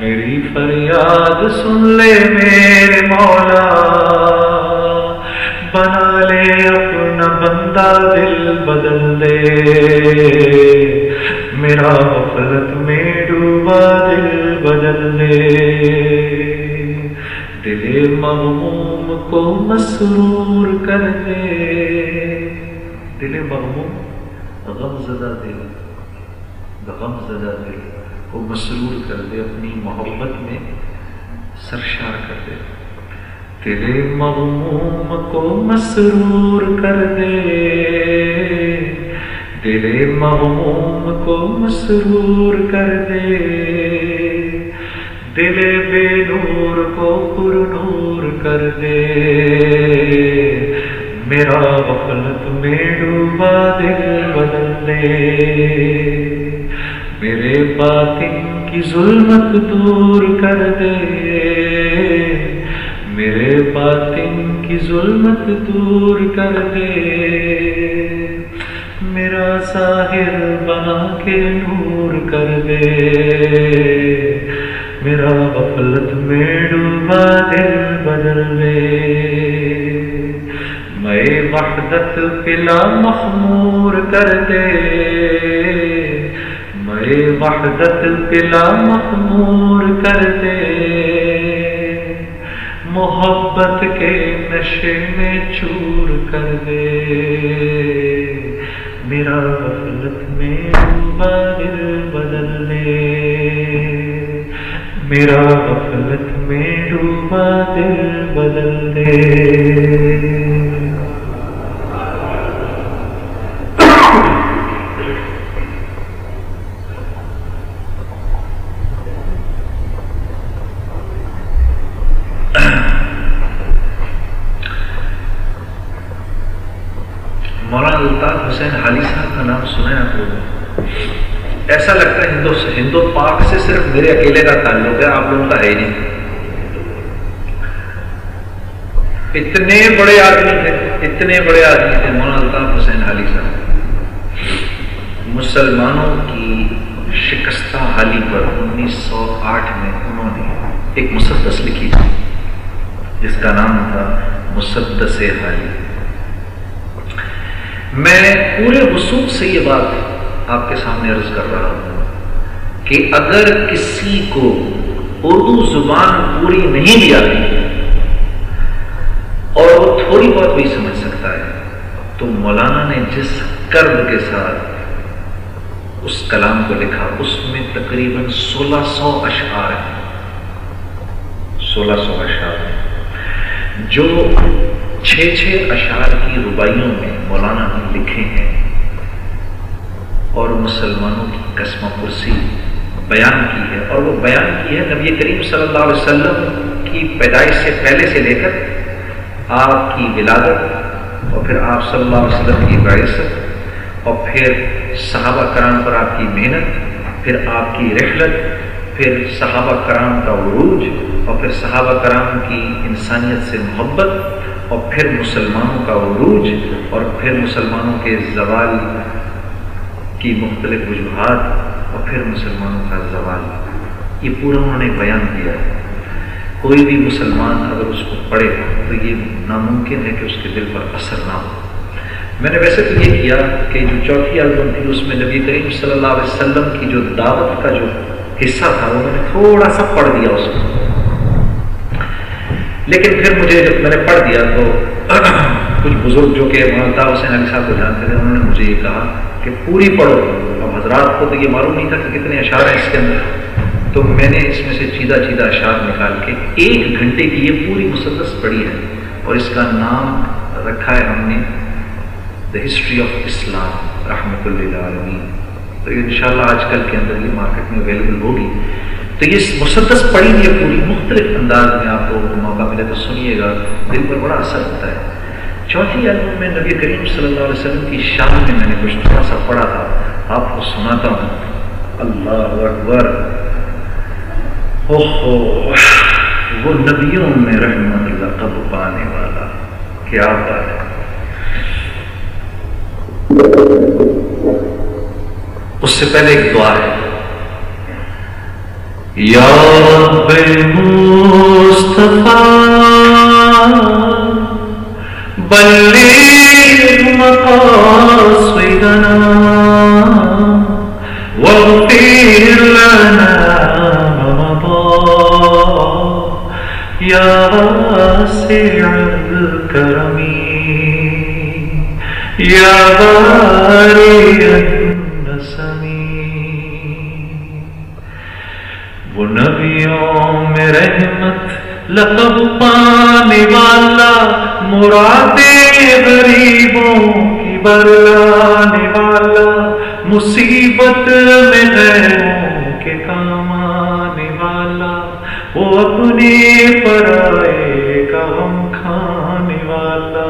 میری فریاد سن لے میرے مولا بنا لے اپنا بندہ دل بدل دے میرا غفلت میں ڈوبا دل بدل دے دل مغموم کو مسرور کر دے دل مغموم غم زدہ دل غم زدہ دل کو مسرور کر دے، اپنی محبت میں سرشار کر دے۔ تیرے مغموم کو مسرور کر دے۔ تیرے مغموم کو مسرور کر دے۔ دل بے نور کو پر نور کر دے۔ میرا غفلت میں ڈوبا دل بدل دے میرے باطن کی ظلمت دور کر دے میرے باطن کی ظلمت دور کر دے میرا ظاہر بنا کے نور کر دے میرا غفلت میں ڈوبا دل بدل دے میں وحدت پلا مخمور کر دے وحدت پلا مخمور کر دے محبت کے نشے میں چور کر دے میرا غفلت میں ڈوبا بدل دے میرا غفلت میں ڈوبا دل بدل دے حسین حالی صاحب کا نام سنا ہے آپ لوگوں ایسا لگتا ہے ہندو ہندو پاک سے صرف میرے اکیلے کا تعلق ہے، آپ لوگوں کا ہے نہیں۔ اتنے بڑے آدمی تھے، اتنے بڑے آدمی تھے مولانا الطاف حسین حالی صاحب مسلمانوں کی شکستہ حالی پر انیس سو آٹھ میں انہوں نے ایک مسدس لکھی تھی، جس کا نام تھا مسدس حالی۔ میں پورے وسوخ سے یہ بات آپ کے سامنے عرض کر رہا ہوں کہ اگر کسی کو اردو زبان پوری نہیں بھی آتی اور وہ تھوڑی بہت بھی سمجھ سکتا ہے، تو مولانا نے جس کرب کے ساتھ اس کلام کو لکھا، اس میں تقریباً سولہ سو اشعار ہیں۔ سولہ سو اشعار ہیں۔ جو چھ چھ اشعار کی ربائیوں میں مولانا نے لکھے ہیں اور مسلمانوں کی قسم پرسی بیان کی ہے اور وہ بیان کی ہے نبی کریم صلی اللہ علیہ وسلم کی پیدائش سے پہلے سے لے کر آپ کی ولادت اور پھر آپ صلی اللہ علیہ وسلم کی بعثت اور پھر صحابہ کرام پر آپ کی محنت، پھر آپ کی رحلت، پھر صحابہ کرام کا عروج اور پھر صحابہ کرام کی انسانیت سے محبت اور پھر مسلمانوں کا عروج اور پھر مسلمانوں کے زوال کی مختلف وجوہات اور پھر مسلمانوں کا زوال۔ یہ پورا انہوں نے بیان دیا ہے۔ کوئی بھی مسلمان اگر اس کو پڑھے تو یہ ناممکن ہے کہ اس کے دل پر اثر نہ ہو۔ میں نے ویسے تو یہ کیا کہ جو چوتھی البم تھی، اس میں نبی کریم صلی اللہ علیہ وسلم کی جو دعوت کا جو حصہ تھا، وہ میں نے تھوڑا سا پڑھ دیا اس میں لیکن پھر مجھے جب میں نے پڑھ دیا تو کچھ بزرگ جو کہ مولانا حسین علی صاحب کو جانتے تھے، انہوں نے مجھے یہ کہا کہ پوری پڑھو۔ اب حضرات کو تو یہ معلوم نہیں تھا کہ کتنے اشعار ہیں اس کے اندر۔ تو میں نے اس میں سے چیدہ چیدہ اشعار نکال کے ایک گھنٹے کی یہ پوری مسدس پڑھی ہے اور اس کا نام رکھا ہے ہم نے دا ہسٹری آف اسلام رحمت اللہ عالمین تو یہ انشاءاللہ آج کل کے اندر یہ مارکیٹ میں اویلیبل ہوگی۔ تو یہ مسدس پڑھی ہوئی ہے پوری، مختلف انداز میں آپ کو موقع ملے تو سنیے گا، دل پر بڑا اثر ہوتا ہے۔ چوتھی علم میں نبی کریم صلی اللہ علیہ وسلم کی شان میں میں نے کچھ تھوڑا سا پڑھا تھا، آپ کو سناتا ہوں۔ اللہ اکبر۔ اوہو، وہ نبیوں میں رحمت لقب پانے والا۔ کیا بات ہے۔ اس سے پہلے ایک دعا ہے۔ یا رب مصطفیٰ بلغ مقاصدنا واغفر لنا یا واسع الكرم. یا باری نبیوں میں رحمت، لقب پانے والا، مراد غریبوں کی برلانے والا، مصیبت میں غیروں کے کام آنے والا، وہ اپنے پرائے کا غم کھانے والا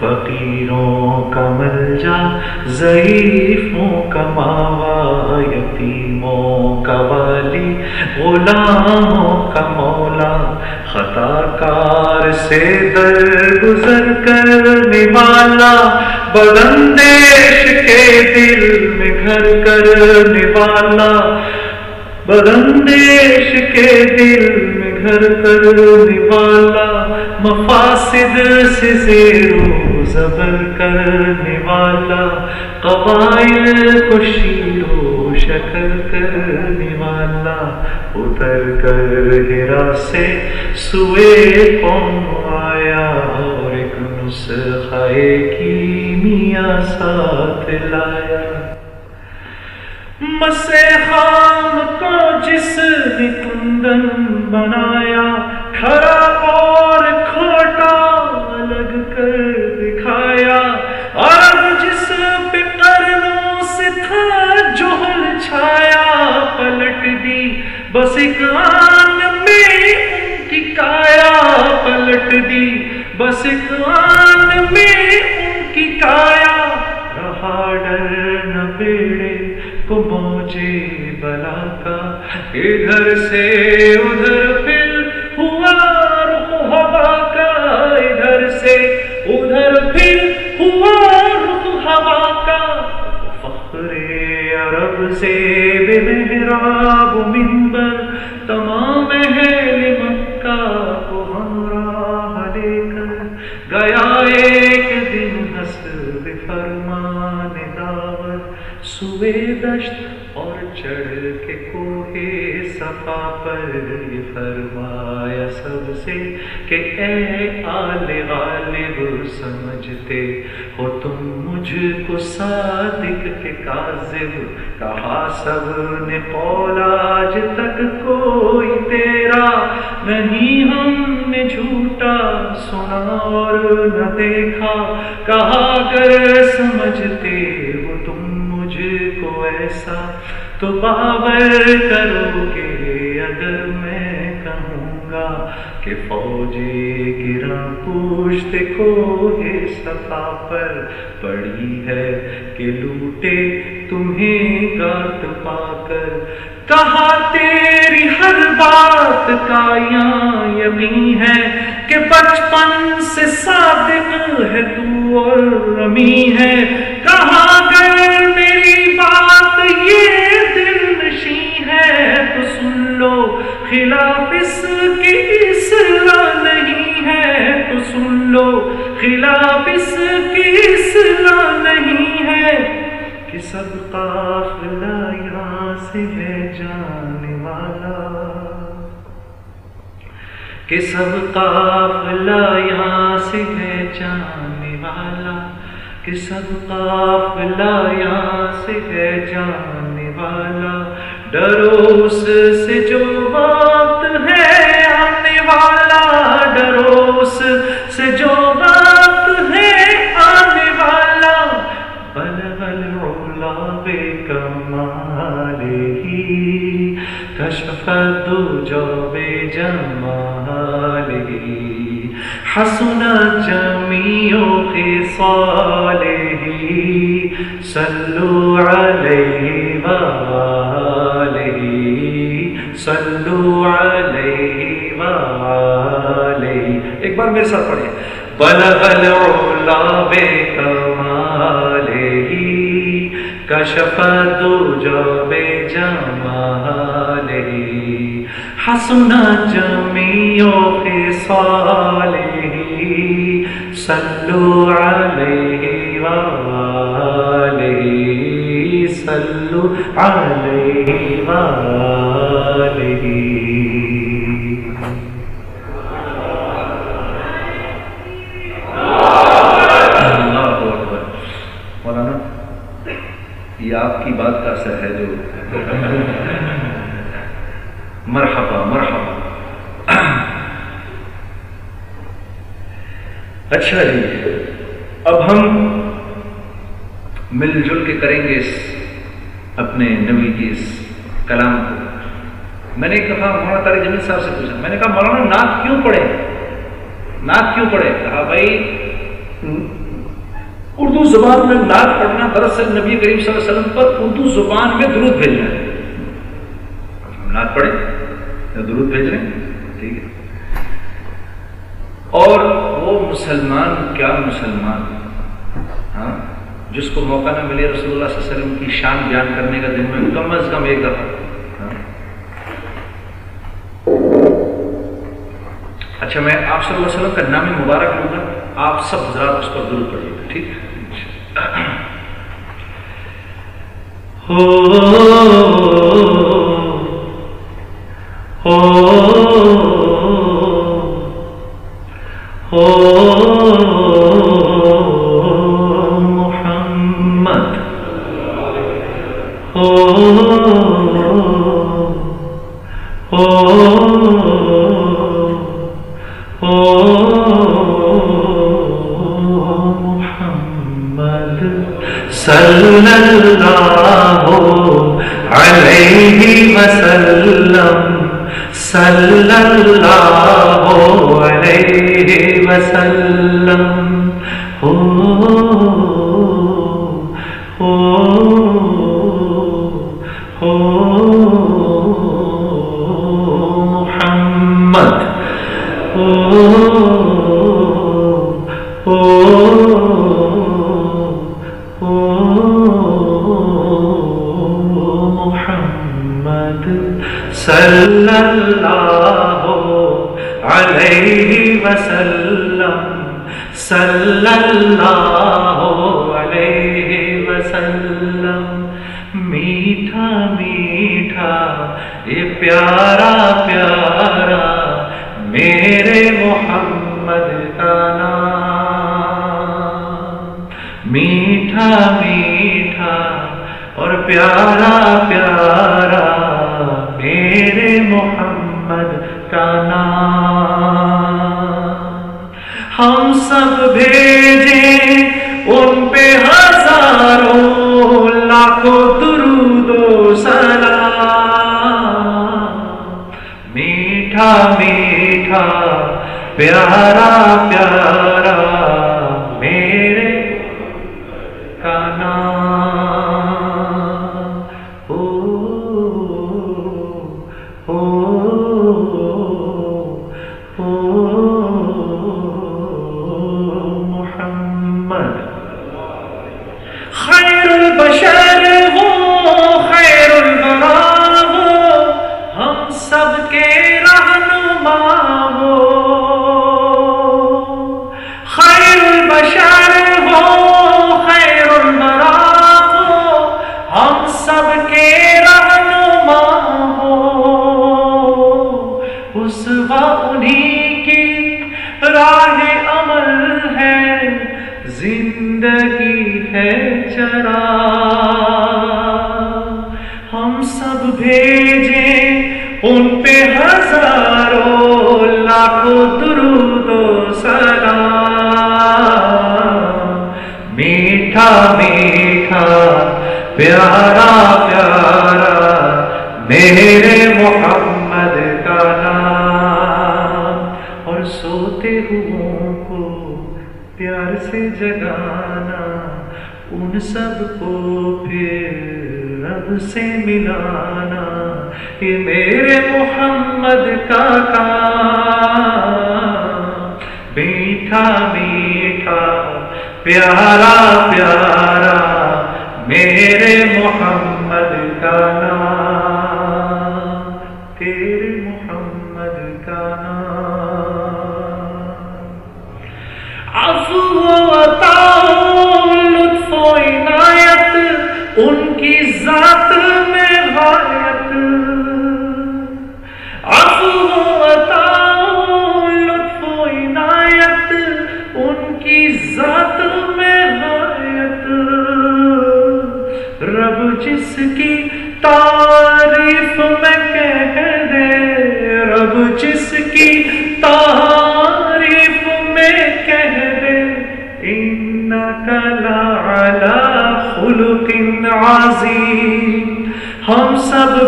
فقیروں کا ملجا ضعیفوں کا ماوا، یتیموں کا والی، غلاموں کا مولا۔ خطا کار سے در گزر کرنے والا بدندیش کے دل میں گھر کرنے والا بدندیش کے دل میں گھر کرنے والا مفاسد سے زیرو زبر کرنے والا قبائل کو شیرو شکر کرنے والا اتر کر ہرا سے سوئے قوم آیا اور ایک نسخہ کی میاں ساتھ لایا۔ مسے خام کو جس نے کندن بنایا کھڑا اور کھوٹا الگ کر دکھایا۔ اور جس پہ قرنوں سے تھا جوہل چھایا، پلٹ دی بس ایک آن میں ان کی کایا۔ پلٹ دی بس ایک آن میں ان کی کایا۔ رہا ڈر نہ بیڑے کو موجے بلا کا ادھر سے ادھر پھر ہوا رخ ہوا کا۔ ادھر سے ادھر پھر ہوا رخ ہوا کا۔ فخر عرب سے دشت اور چڑھ کے کوہ صفا پر یہ فرمایا سب سے کہ اے آل غالب سمجھتے ہو تم مجھ کو صادق کے کاذب، کہا سب نے قول، آج تک کوئی تیرا نہیں ہم نے جھوٹا سنا اور نہ دیکھا، کہا اگر سمجھتے تو باور کرو گے اگر میں کہوں گا کہ فوجی گرا پوشت کو صفا پر پڑی ہے کہ لوٹے تمہیں گات پا کر۔ کہا تیری ہر بات کا یہاں یقین ہے کہ بچپن سے صادق ہے تو اور رمی ہے۔ کہا گر میری بات یہ ہے تو سن لو، خلاف اس کی اصلاح نہیں ہے۔ تو سن لو، خلاف اس کی اصلاح نہیں ہے کہ سب قافلہ یہاں سے ہے جانے والا۔ کہ سب قافلہ یہاں سے ہے جانے والا۔ کہ سب قافلہ یہاں سے ہے جانے والا۔ ڈرو اس سے جو وقت ہے، آنے والا ڈرو اس سے جو وقت ہے، آنے والا۔ بل بل رولا بے کمال ہی، کشف دو جو بے جمال ہی۔ حسنا جمیوں کے سال ہی، صلو علیہ وآلہ صلوا عليه ایک بار میرے ساتھ پڑھیں بلغ العلا بکماله كشف الدجى بجماله حسنت جميع خصاله صلوا عليه وآله صلوا عليه وآله ہے جو۔ مرحبا مرحبا۔ اچھا جی اب ہم مل جل کے کریں گے اس اپنے نبی کی اس کلام کو۔ میں نے ایک دفعہ مولانا طارق جمیل صاحب سے پوچھا۔ میں نے کہا، مولانا، نعت کیوں پڑھے؟ نعت کیوں پڑھے؟ کہا، بھائی اردو زبان میں نعت پڑھنا دراصل نبی کریم صلی اللہ علیہ وسلم پر اردو زبان میں درود بھیجنا ہے۔ ہم نعت پڑھیں یا درود بھیج رہے ہیں؟ ٹھیک ہے۔ اور وہ مسلمان، کیا مسلمان؟ ہاں جس کو موقع نہ ملے رسول اللہ صلی اللہ علیہ وسلم کی شان بیان کرنے کا دن میں کم از کم ایک دفعہ۔ ہاں۔ اچھا میں آپ صلی اللہ علیہ وسلم کا نام مبارک لوں گا۔ آپ سب حضرات اس پر درود پڑھیے گا، ٹھیک ہے؟ ہو میٹھا میٹھا اور پیارا پیارا میرے محمد کا نام۔ ہم سب بھیجیں ان پہ ہزاروں، لاکھوں درود و سلام۔ میٹھا میٹھا، پیارا پیارا درود و سلام میٹھا میٹھا پیارا پیارا میرے محمد کا نام اور سوتے ہوں کو پیار سے جگانا ان سب کو پھر رب سے ملانا یہ میرے محمد کا کام میٹھا میٹھا پیارا پیارا میرے محمد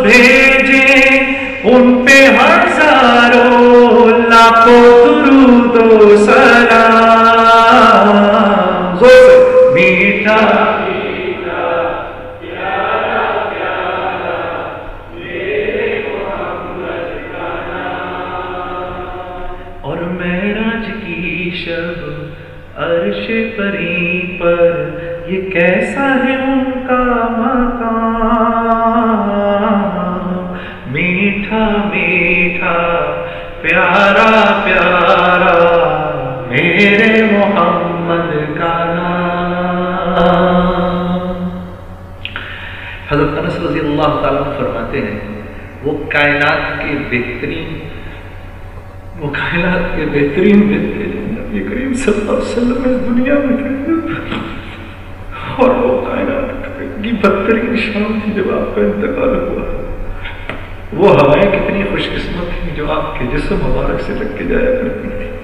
بھیجے ان پہ ہزاروں لاکھوں درود و سلام۔ اللہ تعالیٰ فرماتے ہیں، وہ کائنات کے بہترین، وہ کائنات کے بہترین بہترین نبی کریم صلی اللہ علیہ وسلم اس دنیا میں تھے۔ اور وہ کائنات کی بدترین شام تھی جب آپ کا انتقال ہوا۔ وہ ہوائیں کتنی خوش قسمت تھیں جو آپ کے جسم مبارک سے لگ کے جایا کرتی تھی۔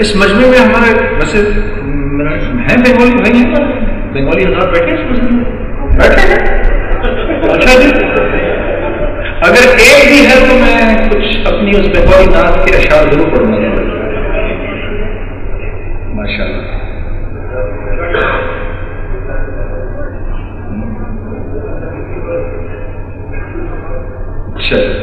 اس مجمع میں ہمارے ویسے ہیں بنگالی بھائی ہیں بنگالی حضرات بیٹھے اس مجمع بیٹھے ہیں؟ اچھا جی۔ اگر ایک بھی ہے تو میں کچھ اپنی اس بنگالی نعت کے اشعار ضرور پڑھوں گا۔ ماشاء اللہ چل اچھا جی۔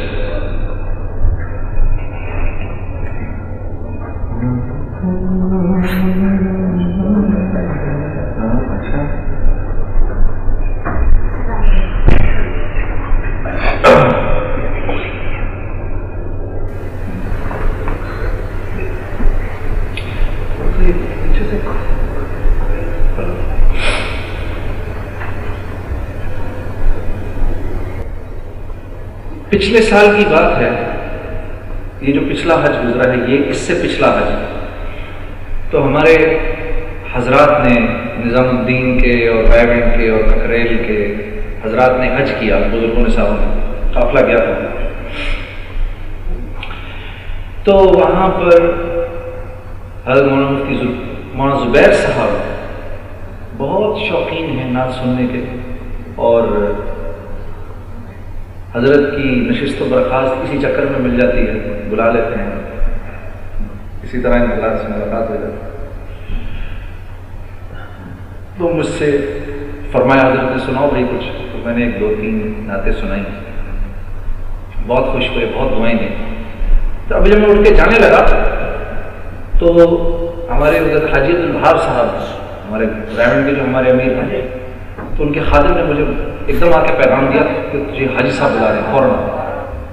پچھلے سال کی بات ہے، یہ جو پچھلا حج گزرا ہے، یہ اس سے پچھلا حج تو ہمارے حضرات نے نظام الدین کے اور بیگن کے اور ککریل کے حضرات نے حج کیا، بزرگوں نے صاحب نے۔ قافلہ گیا تھا۔ تو وہاں پر حضرت مولانا مفتی مولانا زبیر صاحب بہت شوقین ہیں نعت سننے کے اور حضرت کی نشست و برخاست اسی چکر میں مل جاتی ہے، بلا لیتے ہیں۔ اسی طرح ان حضرات سے ملاقات ہو جاتی تو مجھ سے فرمایا، حضرت نے، سناؤ بھائی کچھ۔ تو میں نے ایک دو تین نعتیں سنائی۔ بہت خوش ہوئے، بہت دعائیں دیں۔ تو ابھی جب میں اٹھ کے جانے لگا، تو ہمارے حضرت حاجی البہار صاحب، ہمارے ریمنڈ کے جو ہمارے امیر ہیں تو ان کے خادم نے مجھے ایک دم آ کے پیغام دیا کہ تجھے حاجی صاحب بلا رہے ہیں، فوراً۔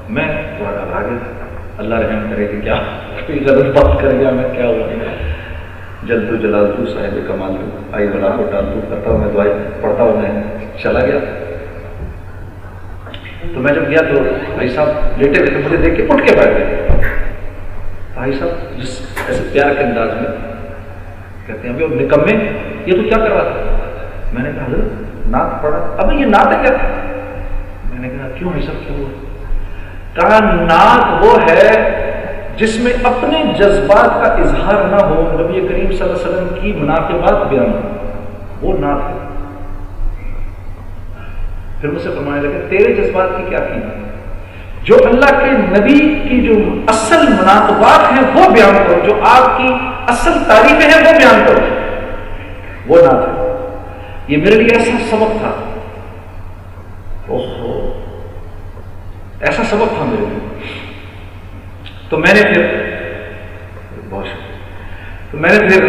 میں تھوڑا گھبرا گیا۔ اللہ رحم کرے کہ کیا کوئی غلط بات کر گیا میں کیا ہوا۔ جلد تو جلال تو صاحب کمال تو، آئی بلا کو ٹال تو، کرتا ہوں میں دعائیں پڑھتا ہوں میں۔ چلا گیا۔ تو میں جب گیا تو بھائی صاحب لیٹے ہوئے تو مجھے دیکھ کے اٹھ کے بیٹھ گئے۔ بھائی صاحب جس ایسے پیار کے انداز میں کہتے ہیں، ابھی نکمے، یہ تو کیا کر رہا تھا میں نے کہا، حضرت نعت پڑھا۔ اب یہ نعت کیا میں نے کہا، کیوں ایسا کیوں ہوا؟ کہا، نعت وہ ہے جس میں اپنے جذبات کا اظہار نہ ہو۔ نبی کریم صلی اللہ علیہ وسلم کی منافبات بیان ہو۔ وہ نعت ہے۔ پھر مجھ سے فرمانے لگے، تیرے جذبات کی کیا قیمت جو اللہ کے نبی کی جو اصل مناسبات ہیں، وہ بیان کرو۔ جو آپ کی اصل تعریفیں ہیں، وہ بیان کرو۔ وہ نعت ہے۔ یہ میرے لیے ایسا سبق تھا۔ اوہو۔ ایسا سبق تھا میرے لیے۔ تو میں نے پھر بہت شکریہ۔ تو میں نے پھر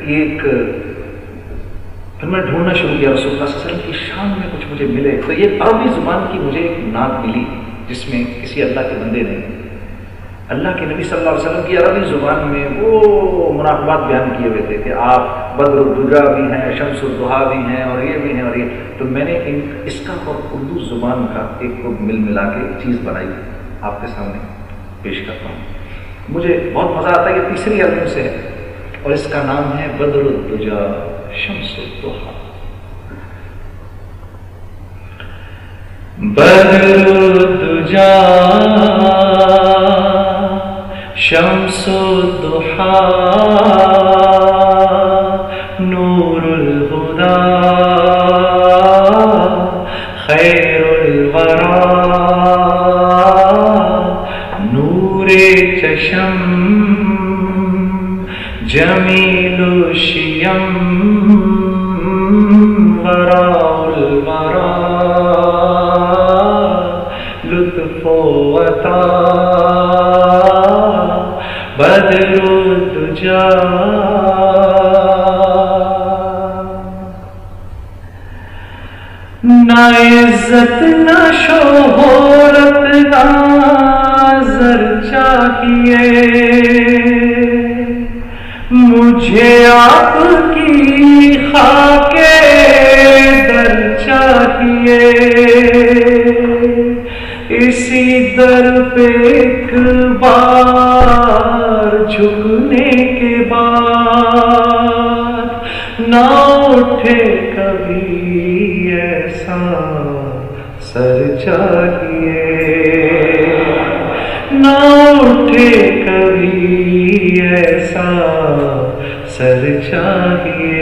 ایک پھر میں ڈھونڈنا شروع کیا رسول اللہ صلی اللہ علیہ وسلم کی شان میں کچھ مجھے ملے۔ تو یہ عربی زبان کی مجھے ایک نعت ملی جس میں کسی اللہ کے بندے نے اللہ کے نبی صلی اللہ علیہ وسلم کی عربی زبان میں وہ منافبات بیان کیے ہوئے تھے کہ آپ بدر الدجا بھی ہیں، شمس الدہا بھی ہیں اور یہ بھی ہیں اور یہ۔ تو میں نے ان، اس کا اور اردو زبان کا ایک کو مل ملا کے چیز بنائی آپ کے سامنے پیش کرتا ہوں۔ مجھے بہت مزہ آتا ہے یہ تیسری البم سے ہے اور اس کا نام ہے بدر الدجا، شمس الدہا بدر الدجا شمس و دحا کیے نہ اٹھے کبھی ایسا سر چاہیے۔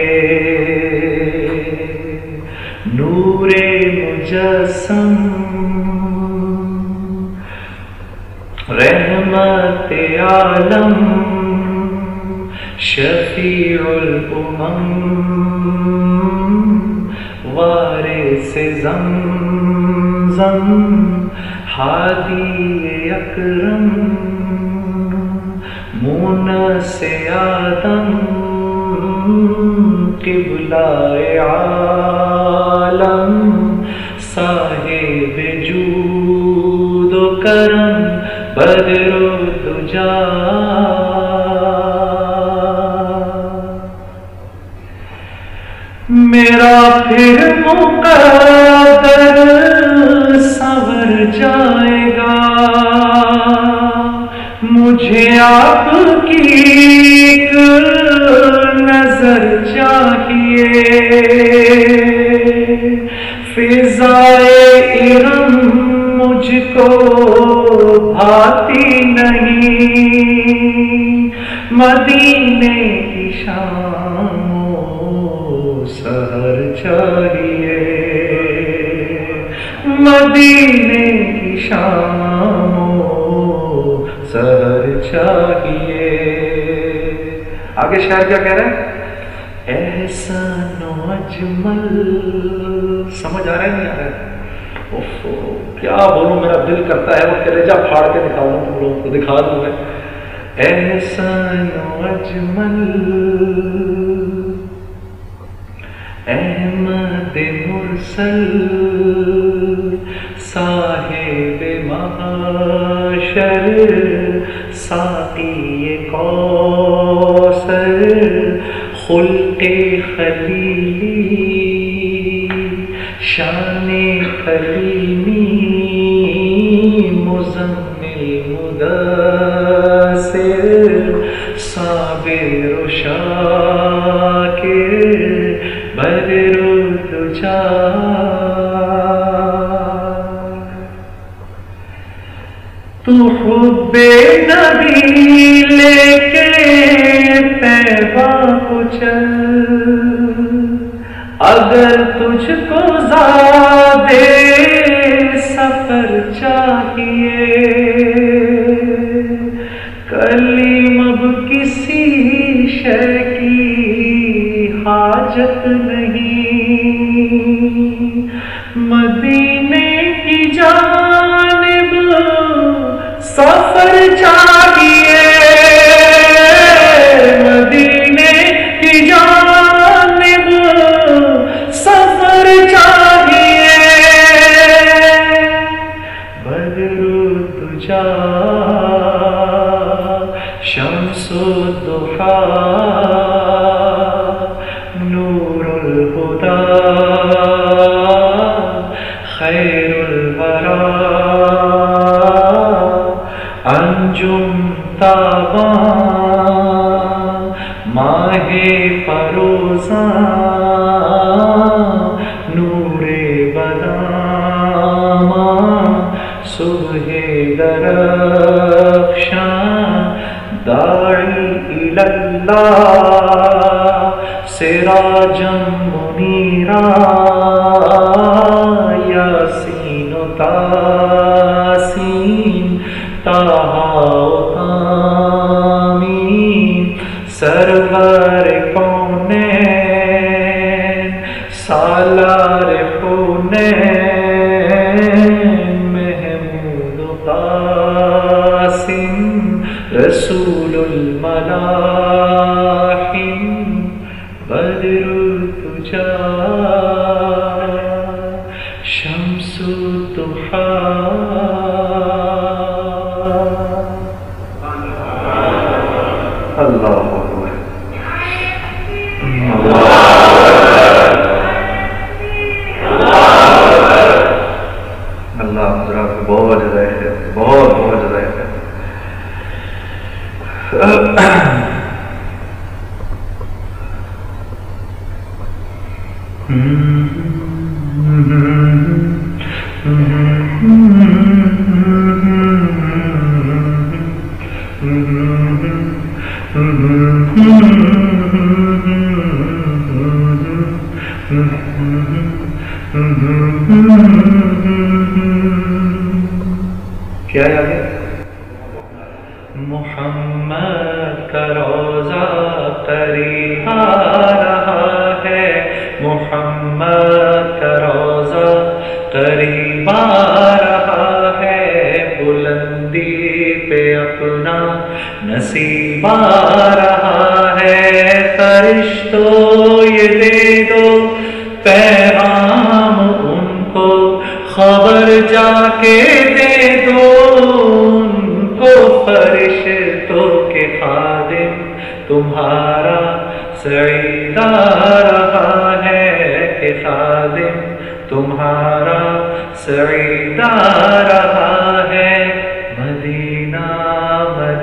کیا کہہ رہا ہے احسان و اجمل سمجھ آ رہا ہے نہیں آ رہا ہے؟ کیا بولوں، میرا دل کرتا ہے وہ کلیجا پھاڑ کے دکھا دوں تم لوگوں کو دکھا دوں میں۔ احسان و اجمل احمد مرسل اگر تجھ کو زیادہ سفر چاہیے۔ کلیم اب کسی شے کی حاجت نہیں۔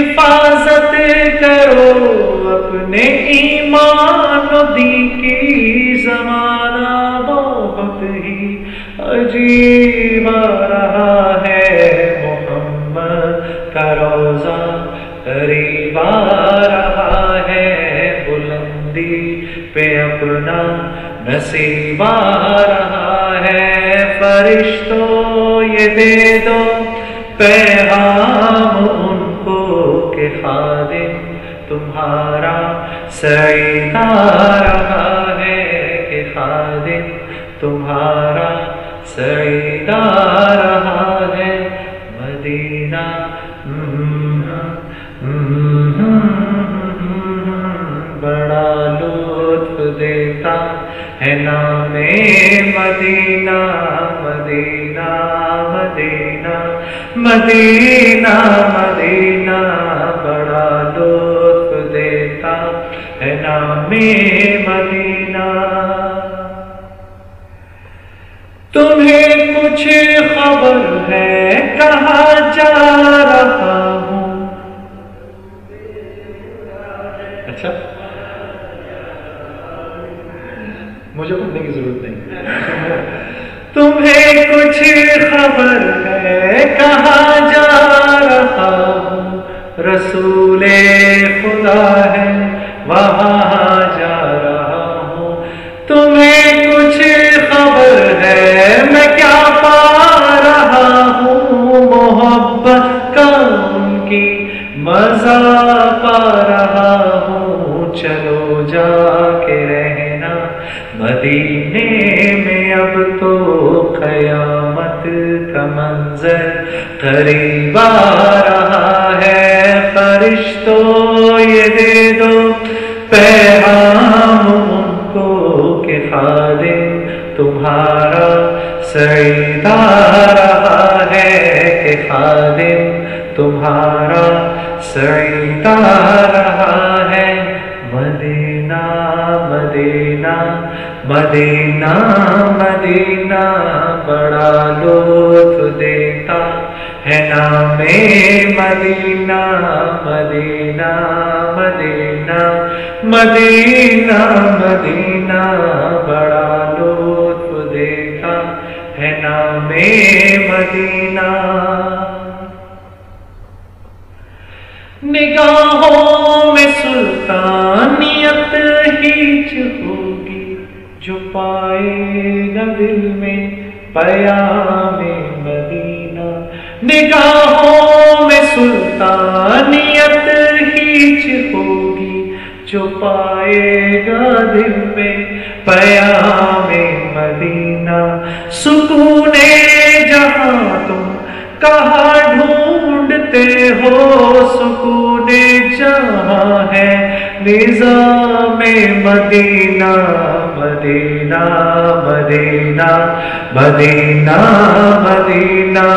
حفاظت کرو اپنے ایمان و دی کی زمانہ بہت ہی عجیب آ رہا ہے۔ محمد کا روزہ قریب آ رہا ہے۔ بلندی پہ اپنا نصیب آ رہا ہے۔ فرشتوں یہ دے دو پیغام۔ خادم تمہارا سعید آ رہا ہے کہ خادم، تمہارا سعید آ رہا ہے مدینہ۔ بڑا لطف دیتا ہے نام مدینہ مدینہ مدینہ مدینہ مدینہ۔ نام مدینہ۔ تمہیں کچھ خبر ہے، کہاں جا رہا ہوں؟ اچھا۔ مجھے پڑھنے کی ضرورت نہیں۔ تمہیں کچھ خبر ہے، کہاں جا رہا ہوں؟ رسول خدا ہے۔ وہاں جا رہا ہوں۔ تمہیں کچھ خبر ہے، میں کیا پا رہا ہوں؟ محبت کا ان کی مزہ پا رہا ہوں۔ چلو جا کے رہنا۔ مدینے میں اب تو قیامت کا منظر قریب آ رہا ہے۔ فرشتوں سعید آ رہا ہے کہ خادم تمہارا سعید آ رہا ہے۔ مدینہ مدینہ مدینہ مدینہ بڑا لطف دیتا ہے نام مدینہ مدینہ مدینہ مدینہ مدینہ بڑا مدینہ۔ نگاہوں میں سلطانیت ہیچ ہوگی جو پائے گا دل میں پیام مدینہ۔ نگاہوں ہے۔ نظام مدینہ مدینہ مدینہ مدینہ مدینہ۔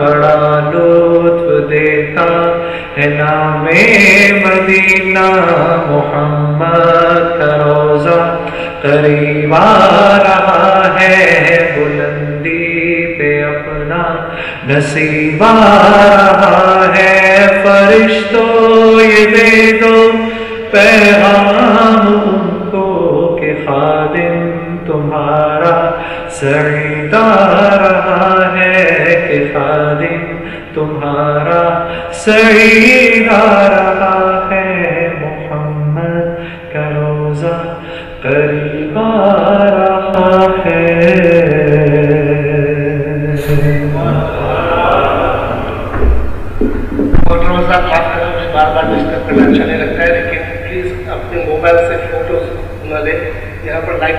بڑا لطف دیتا ہے نام مدینہ۔ محمد کا روزہ قریب آ رہا ہے بلندی پہ اپنا نصیب رہا ہے فرشتوں یہ دے دو پیغام ان کو کہ خادم تمہارا سعید آ رہا ہے کہ خادم تمہارا سعید رہا ہے محمد کا روزہ قریب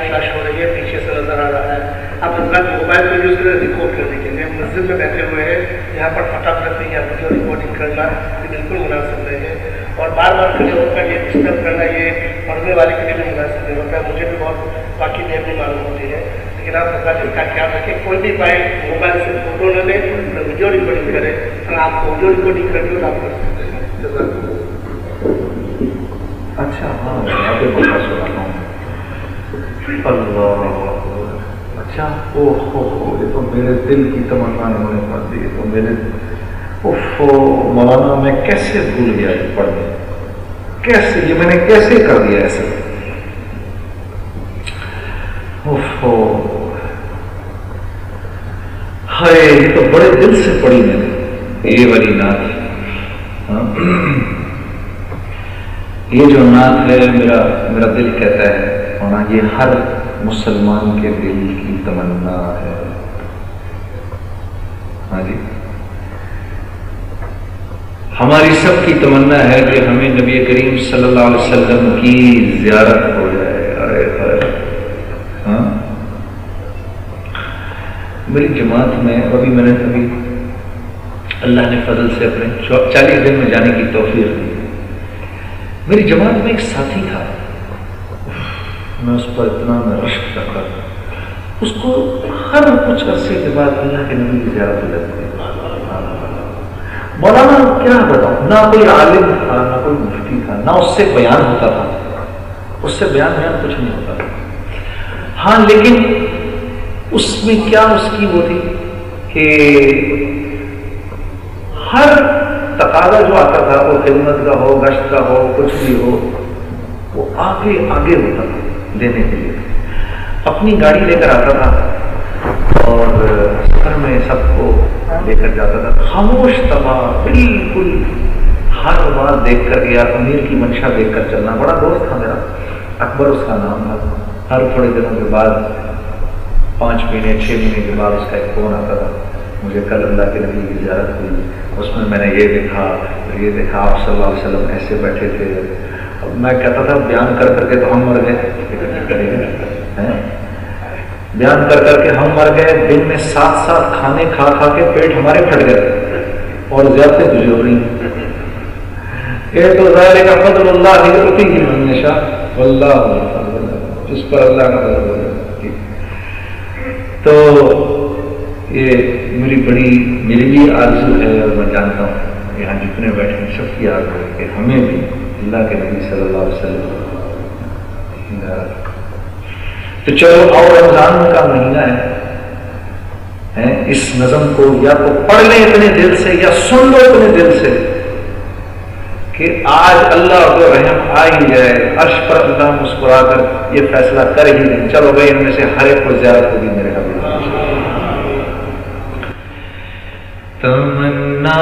یہاں پر لائٹ ہو رہی ہے، پیچھے سے نظر آ رہا ہے۔ آپ حضرات موبائل کو یوز کریں ریکارڈ کرنے کے لیے مسجد میں بیٹھے ہوئے ہیں، یہاں پر فٹافٹ نہیں ہے ویڈیو ریکارڈنگ کرنا، یہ بالکل مناسب نہیں ہے۔ اور بار بار کھڑے ہو کر یہ ڈسٹرب کرنا، یہ پڑھنے والے کے لیے بھی مناسب نہیں ہوتا ہے مجھے بھی بہت، باقی دیر نہیں معلوم ہوتی ہے۔ لیکن آپ حضرات اس کا خیال رکھیں، کوئی بھی پائے موبائل سے فوٹو نہ لیں ویڈیو ریکارڈنگ کریں ہاں، اگر آپ کو ویڈیو ریکارڈنگ کرنی ہو تو آپ کر سکتے ہیں۔ اچھا ہاں اللہ اچھا او ہو یہ تو میرے دل کی تمنا انہوں نے پڑھ دی یہ تو میرے اوف مولانا، میں کیسے بھول گیا یہ پڑھنے؟ کیسے؟ یہ میں نے کیسے کر دیا ایسے؟ ہائے، یہ تو بڑے دل سے پڑھی میں نے، یہ والی نعت۔ ہاں۔ یہ جو نعت ہے، میرا میرا دل کہتا ہے ہونا، یہ ہر مسلمان کے دل کی تمنا ہے۔ ہاں جی۔ ہماری سب کی تمنا ہے کہ ہمیں نبی کریم صلی اللہ علیہ وسلم کی زیارت ہو جائے۔ ارے ارے۔ ہاں۔ میری جماعت میں ابھی میں نے ابھی اللہ نے فضل سے اپنے چالیس دن میں جانے کی توفیق دی۔ میری جماعت میں ایک ساتھی تھا۔ میں اس پر اتنا میں رشک کرتا تھا۔ اس کو ہر کچھ عرصے کے بعد اللہ کے نبی کی زیارت ہو جاتی ہے۔ مولانا، کیا بتاؤں؟ نہ کوئی عالم تھا، نہ کوئی مفتی تھا، نہ اس سے بیان ہوتا تھا۔ اس سے بیان بیان کچھ نہیں ہوتا تھا۔ ہاں لیکن اس میں کیا اس کی وہ تھی کہ ہر تقاضا جو آتا تھا، وہ خدمت کا ہو، گشت کا ہو، کچھ بھی ہو، وہ آگے آگے ہوتا تھا۔ دینے کے لیے۔ اپنی گاڑی لے کر آتا تھا اور سفر میں سب کو لے کر جاتا تھا۔ خاموش تباہ، بالکل ہر بات دیکھ کر یا امیر کی منشا دیکھ کر چلنا۔ بڑا دوست تھا میرا، اکبر اس کا نام تھا۔ ہر تھوڑے دنوں کے بعد، پانچ مہینے، چھ مہینے کے بعد اس کا ایک فون آتا تھا۔ مجھے کل اللہ کے نبی کی زیارت ہوئی۔ اس میں میں نے یہ دیکھا یہ دیکھا، آپ صلی اللہ علیہ وسلم ایسے بیٹھے تھے۔ میں کہتا تھا بیان کر کر کے تو ہم مر گئے۔ بیان کر کر کے ہم مر گئے۔ دن میں ساتھ ساتھ کھانے کھا کھا کے پیٹ ہمارے پھٹ گئے اور زیادہ تجھے ہو رہی۔ یہ تو ظاہر کا فضل اللہ ہوتی ہی ہمیشہ اللہ جس پر اللہ کا فضل تو یہ میری بڑی میری بھی آرزو ہے اور میں جانتا ہوں یہاں جتنے بیٹھے ہیں، سب کی آرزو ہے کہ ہمیں بھی اللہ کے نبی صلی اللہ علیہ وسلم۔ تو چلو، اور رمضان کا مہینہ ہے۔ اس نظم کو یا تو پڑھ لیں اتنے دل سے یا سن لو اتنے دل سے کہ آج اللہ کو رحم آ ہی جائے، عرش پر اللہ مسکرا کر یہ فیصلہ کر ہی نہیں چلو بھائی ان میں سے ہر ایک کو زیادہ ہوگی میرے حبیب تمنا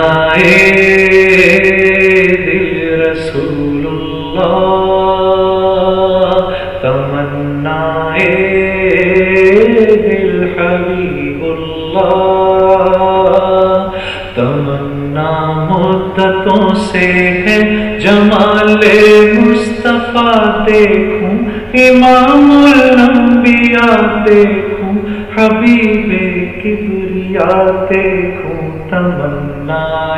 مدتوں سے ہے جمال مصطفیٰ دیکھوں، امام الانبیاء دیکھوں، حبیب کبریا دیکھوں۔ تمنا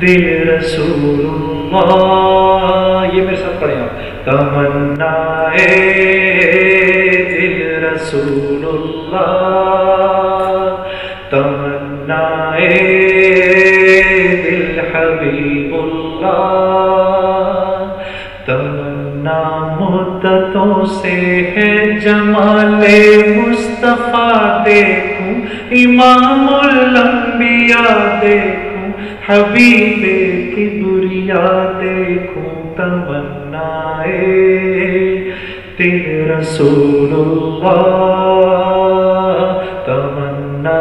دل رسول یہ میرے ساتھ پڑھیں آپ تمنا دل رسول اللہ تمنا دل حبیب اللہ تمنا مدتوں سے ہے جمال مصطفیٰ دیکھوں امام الانبیاء دیکھوں حبیب کی بری بریا دیکھوں تمنا تل رسول اللہ تمنا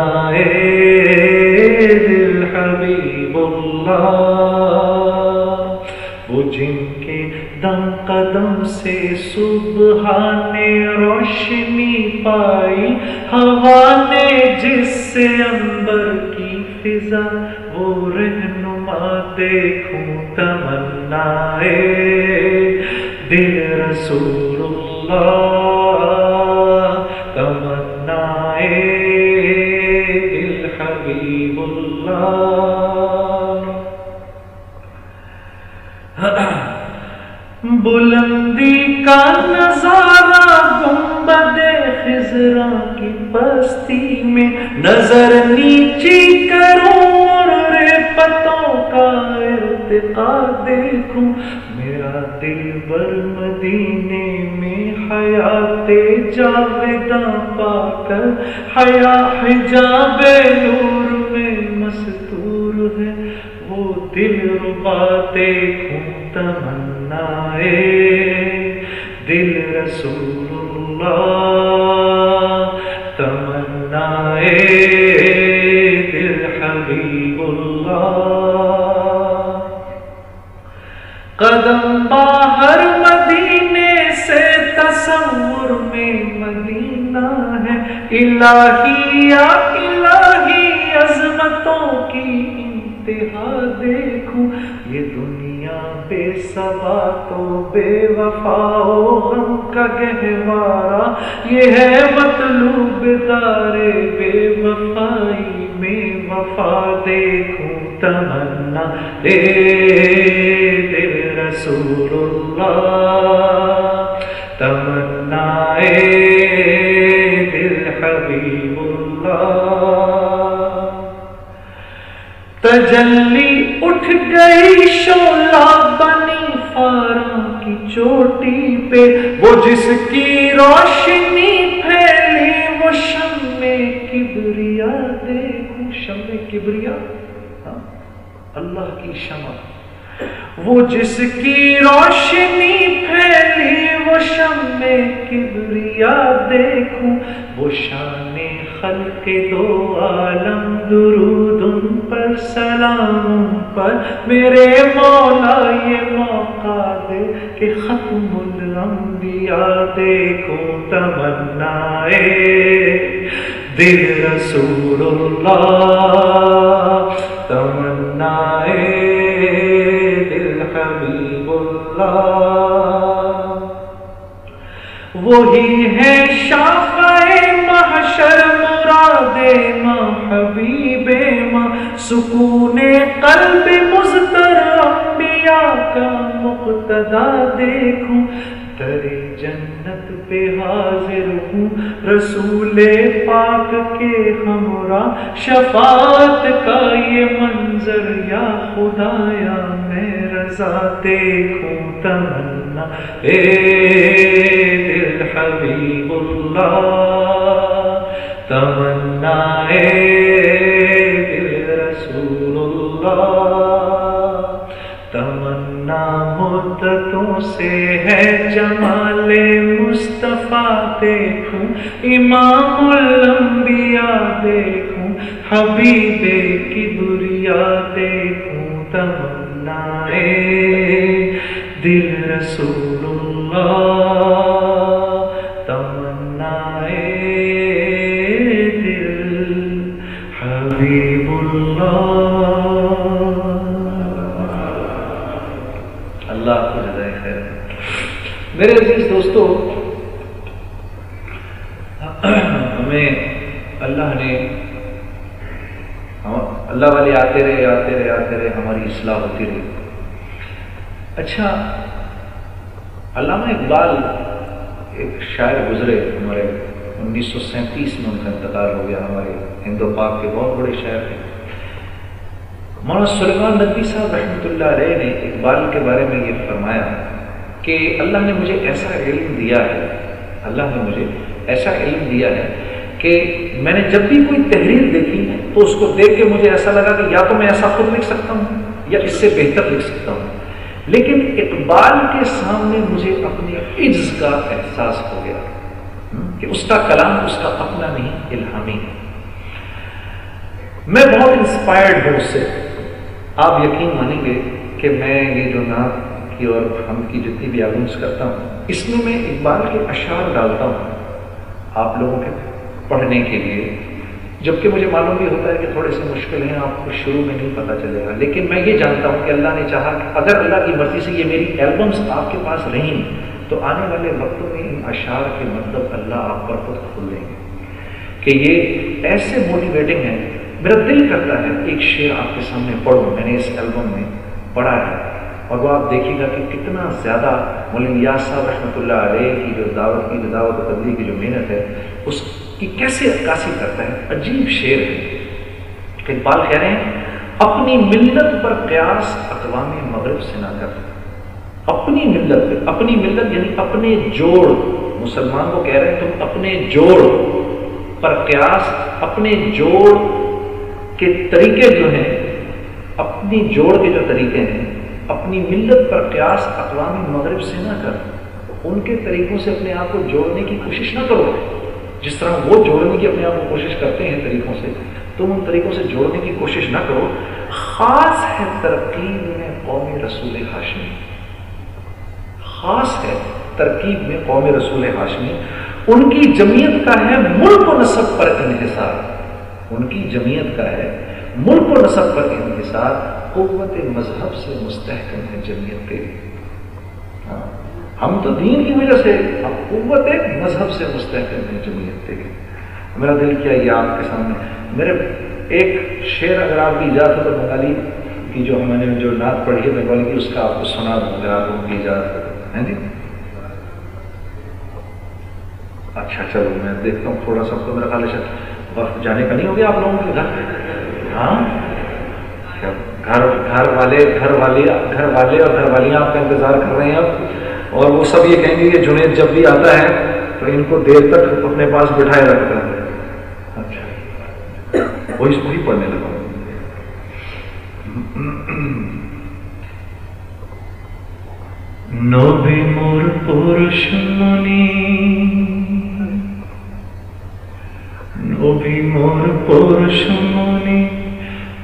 دل حبیب اللہ وہ جن کے دم قدم سے صبح نے روشنی پائی ہوا نے جس سے انبر کی فضا وہ رہنما دیکھوں تمنا دل رسول اللہ تمنا دل حبیب اللہ بلندی کا نظارہ گنبد خزرا کی بستی میں، نظر نیچی دیکھوں۔ میرا دل بر مدینے میں حیات جاویداں پا کر۔ حیا حجاب نور میں مستور ہے۔ وہ دل ربا دیکھوں تمنا دل رسول اللہ تمنا قدم باہر مدینے سے تصور میں مدینہ ہے۔ الہی یا الہی عظمتوں کی انتہا دیکھوں۔ یہ دنیا بے سبا تو بے وفا غم کا گہوارا یہ ہے مطلوب دار بے وفائی میں وفا دیکھوں۔ تمنا دے دل رسول اللہ۔ تمنا دل حبیب اللہ۔ تجلی اٹھ گئی شولا بنی فارا کی چوٹی پہ۔ وہ جس کی روشنی پھیلی، وہ شم کبریا دیکھوں شم کبریا ہاں، اللہ کی شمع۔ وہ جس کی روشنی پھیلی، وہ شم کبریا دیکھوں، وہ شان خلق دو عالم درود پر، سلام پر۔ میرے مولا، یہ موقع دے کہ ختم الانبیاء دیکھوں تمنا دل رسول اللہ تمنا حبیب وہی ہے شاخ محشر مراد ماں حبیب ماں۔ سکون قلب مزتر انبیاء کا مقتدا دیکھوں۔ تری جنت پہ حاضر ہوں۔ رسول پاک کے ہمراہ، شفاعت کا یہ منظر، یا خدایا، میں رضا دیکھوں۔ تمنا، اے دل حبیب اللہ، تمنا، اے دل رسول اللہ، تمنا مدتوں سے ہے۔ جمال مصطفیٰ دیکھوں امام الانبیاء دیکھوں حبیب کی بریا دیکھوں تمنائے دل رسول اللہ اللہ والے آتے رہے آتے رہے آتے رہے، ہماری اصلاح ہوتی رہی۔ اچھا علامہ اقبال ایک شاعر گزرے، ہمارے انیس سو سینتیس میں ان کا انتقال ہو گیا، ہمارے ہندو پاک کے بہت بڑے شاعر تھے۔ مولانا سلیمان ندوی صاحب رحمۃ اللہ علیہ نے اقبال کے بارے میں یہ فرمایا کہ اللہ نے مجھے ایسا علم دیا ہے، اللہ نے مجھے ایسا علم دیا ہے کہ میں نے جب بھی کوئی تحریر دیکھی تو اس کو دیکھ کے مجھے ایسا لگا کہ یا تو میں ایسا خود لکھ سکتا ہوں یا اس سے بہتر لکھ سکتا ہوں۔ لیکن اقبال کے سامنے مجھے اپنے عجز کا احساس ہو گیا کہ اس کا کلام، اس کا اپنا نہیں، الہامی۔ ہے میں بہت انسپائرڈ ہوں اس سے۔ آپ یقین مانیں گے کہ میں یہ جو نعت کی اور ہم کی جتنی بھی آلومس کرتا ہوں، اس میں میں اقبال کے اشعار ڈالتا ہوں۔ آپ لوگوں کے پڑھنے کے لیے۔ جبکہ مجھے معلوم بھی ہوتا ہے کہ تھوڑے سے مشکل ہیں، آپ کو شروع میں نہیں پتہ چلے گا۔ لیکن میں یہ جانتا ہوں کہ اللہ نے چاہا کہ اگر اللہ کی مرضی سے یہ میری البمس آپ کے پاس رہیں، تو آنے والے وقتوں میں ان اشعار کے مطلب اللہ آپ پر خود کھول دیں گے۔ کہ یہ ایسے موٹیویٹنگ ہیں، میرا دل کرتا ہے ایک شعر آپ کے سامنے پڑھوں، میں نے اس البم میں پڑھا ہے۔ اور وہ آپ دیکھیے گا کہ کتنا زیادہ مولین یاس صاحب رحمۃ اللہ علیہ کی جو دعوت، کی جو دعوت و تبدیلی کی جو محنت ہے، اس کی کیسے عکاسی کرتا ہے؟ عجیب شعر ہے۔ اقبال کہہ رہے ہیں، اپنی ملت پر قیاس اقوام مغرب سے نہ کر۔ اپنی ملت پہ اپنی ملت یعنی اپنے جوڑ۔ مسلمان کو کہہ رہے ہیں، تم اپنے جوڑ پر قیاس، اپنے جوڑ کے طریقے جو ہیں، اپنی جوڑ کے جو طریقے ہیں، اپنی ملت پر قیاس اقوام مغرب سے نہ کر۔ ان کے طریقوں سے اپنے آپ کو جوڑنے کی کوشش نہ کرو۔ جس طرح وہ جوڑنے کی اپنے آپ کو کوشش کرتے ہیں طریقوں سے، تم ان طریقوں سے جوڑنے کی کوشش نہ کرو۔ خاص ہے ترکیب میں قوم رسول ہاشمی۔ خاص ہے ترکیب میں قوم رسول ہاشمی۔ ان کی جمعیت کا ہے ملک و نصب پر انحصار۔ ان کی جمعیت کا ہے ملک و نصب پر انحصار۔ قوت مذہب سے مستحکم ہے جمعیت کے۔ ہاں۔ ہم تو دین کی وجہ سے اب قوت مذہب سے مستحکم ہے جمعیت کے میرا دل کیا یہ آپ کے سامنے؟ میرے ایک شعر اگر آپ کی اجازت ہو تو بنگالی کی جو ہم نے جو نعت پڑھی ہے بنگالی کی، اس کا آپ کو سنا دوں، اگر آپ کی اجازت ہے جی؟ اچھا چلو میں دیکھتا ہوں، تھوڑا سا تو میرا خیال ہے۔ وقت جانے کا نہیں ہو گیا آپ لوگوں کے گھر؟ ہاں؟ گھر گھر والے گھر والے گھر والے اور گھر والیاں آپ کا انتظار کر رہے ہیں اب؟ اور وہ سب یہ کہیں گے کہ جنید جب بھی آتا ہے تو ان کو دیر تک اپنے پاس بٹھائے رکھتا ہے اچھا وہی وہی پڑھنے لگا নবী মোর পরশুমনি নবী মোর পরশুমনি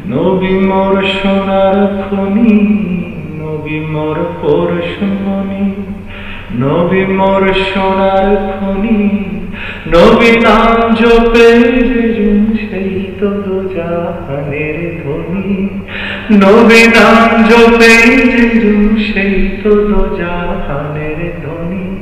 নবী মোর সোনার খনি নবী মোর পরশুমণি, নবী মোর সোনার খনি, নবী নাম জপের সেই তো জাহানের ধ্বনি, নবী নাম জপের সেই তো জাহানের ধনি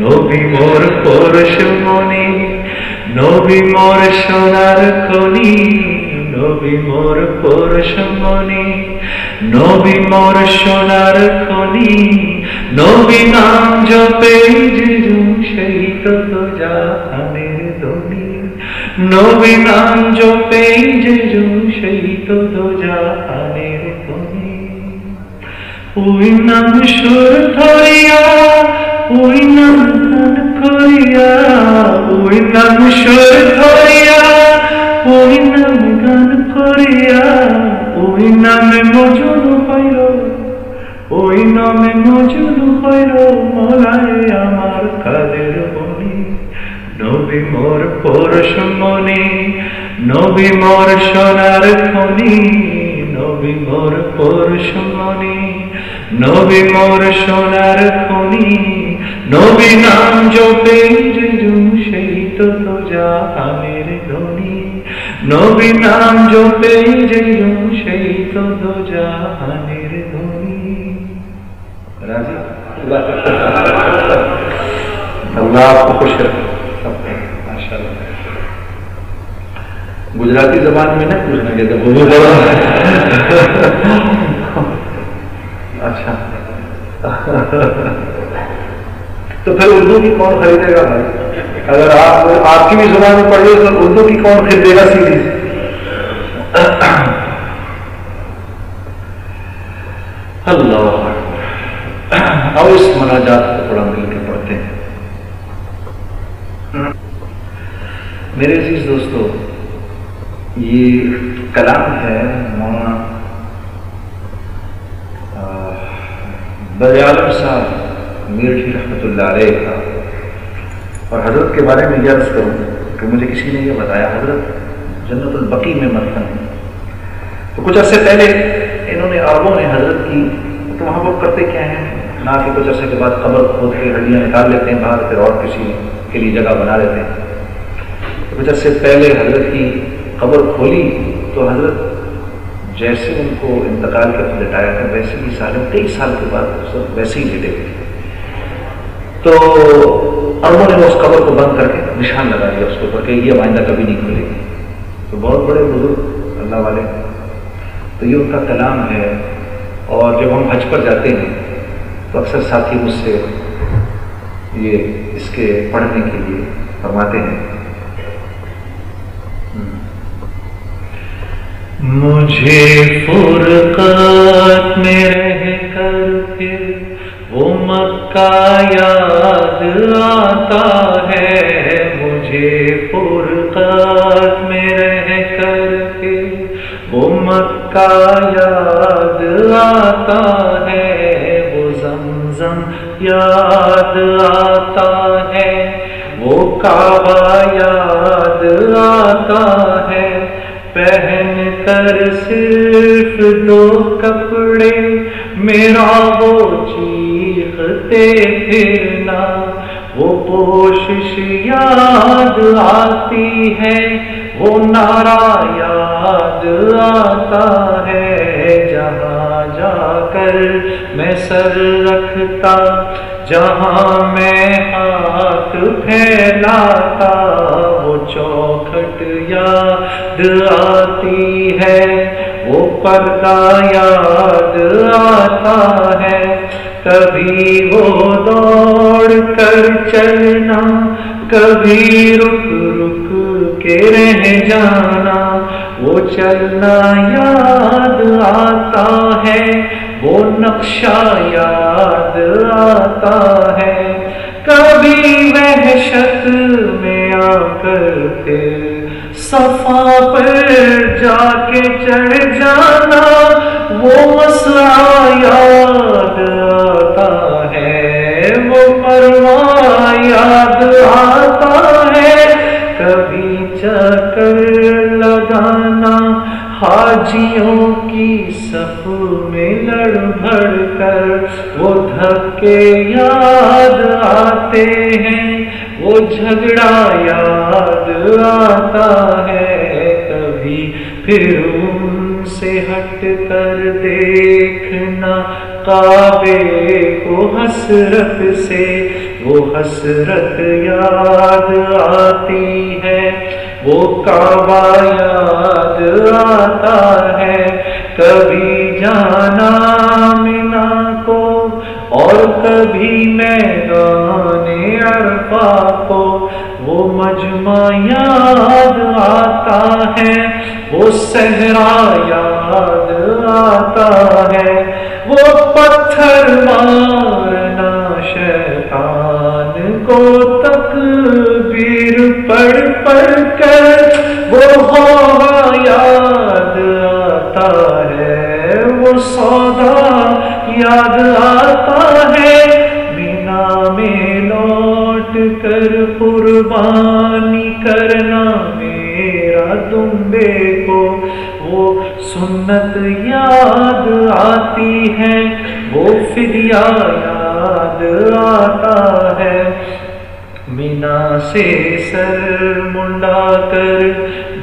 নবী মোর পরশুমণি, নবী মোর সোনার খনি, নবী মোর পরশুমণি নবী মোর সোনার খনি, নবী নাম জপে সেই তো জাহানের ধ্বনি। নবী নাম জপে সেই তো জাহানের ধ্বনি। ওই নাম সুর ধরিয়া, ওই নাম করিয়া, ওই নাম সুর ধরিয়া, ওই নাম করিয়া ওই নামে মজুর হইল ওই নামে মজুর হইল মলায় আমার কাদের বলি নবী মোর পরশমণি নবী মোর সোনার খনি। নবী মোর পরশমণি নবী মোর সোনার খনি। নবী নাম জপে সেই তো জাহানের ধ্বনি। নবী নাম জপে সেই তো জাহানের ধ্বনি راضی اللہ آپ کو خوش رکھے ماشاء اللہ گجراتی زبان میں نہیں پوچھنا کہ وہ بھی بڑا اچھا تو پھر اردو کی کون خریدے گا بھائی اگر آپ آپ کی بھی زبان میں پڑھیے تو اردو کی کون خریدے گا سیدھی؟ اللہ اب اس مناجات کو تھوڑا مل کے پڑھتے ہیں۔ میرے عزیز دوستو، یہ کلام ہے مولانا عالم صاحب، میرٹھی رحمۃ اللہ علیہ کا۔ اور حضرت کے بارے میں یاد کروں کہ مجھے کسی نے یہ بتایا، حضرت جنت البقی میں مرتن تو کچھ عرصے پہلے انہوں نے عربوں نے حضرت کی، تو وہاں وہ کرتے کیا ہیں؟ نہ کہ کچھ عرصے کے بعد قبر کھود کے ہڈیاں نکال لیتے ہیں، باہر پھر اور کسی کے لیے جگہ بنا لیتے ہیں۔ تو کچھ عرصے پہلے حضرت کی قبر کھولی، تو حضرت جیسے ان کو انتقال کر لٹایا تھا، ویسے ہی سال کئی سال کے بعد ویسے ہی لیٹے گئے تو اربوں نے اس قبر کو بند کر کے نشان لگا دیا اس کے اوپر کہ یہ آئندہ کبھی نہیں کھلے گی۔ تو بہت بڑے بزرگ اللہ والے۔ تو یہ ان کا کلام ہے۔ اور جب ہم حج پر جاتے ہیں تو اکثر ساتھی مجھ سے یہ اس کے پڑھنے کے لیے فرماتے ہیں۔ مجھے فرقات میں رہ کر پھر مکہ یاد آتا ہے، مجھے فرقات میں رہ کر پھر وہ مکہ یاد آتا ہے، وہ زمزم یاد آتا ہے۔ وہ کعبہ یاد آتا ہے، پہن کر صرف دو کپڑے۔ میرا وہ چیختے پھرنا وہ کوشش یاد آتی ہے، وہ نعرہ یاد آتا ہے۔ جہاں جا کر میں سر رکھتا، جہاں میں ہاتھ پھیلاتا، وہ چوکھٹ یاد آتی ہے، وہ پردہ یاد آتا ہے۔ کبھی وہ دوڑ کر چلنا، کبھی رک رک کے رہ جانا۔ وہ چلنا یاد آتا ہے، وہ نقشہ یاد آتا ہے۔ کبھی وحشت میں آ کر پھر صفا پر جا کے چڑھ جانا، وہ مسئلہ یاد حاجیوں کی صف میں لڑ بھڑ کر وہ دھکے یاد آتے ہیں، وہ جھگڑا یاد آتا ہے کبھی۔ پھر ان سے ہٹ کر دیکھنا کعبے کو حسرت سے، وہ حسرت یاد آتی ہے۔ وہ کعبہ یاد آتا ہے، کبھی جانا منا کو، اور کبھی میدان عرفہ کو۔ وہ مجمع یاد آتا ہے، وہ صحرا یاد آتا ہے۔ وہ پتھر مارنا شیطان کو وہ یاد آتا ہے، وہ سودا یاد آتا ہے۔ بنا میں لوٹ کر قربانی کرنا میرا دمبے کو۔ وہ سنت یاد آتی ہے، وہ فدیہ یاد آتا ہے۔ مینا سے سر منڈا کر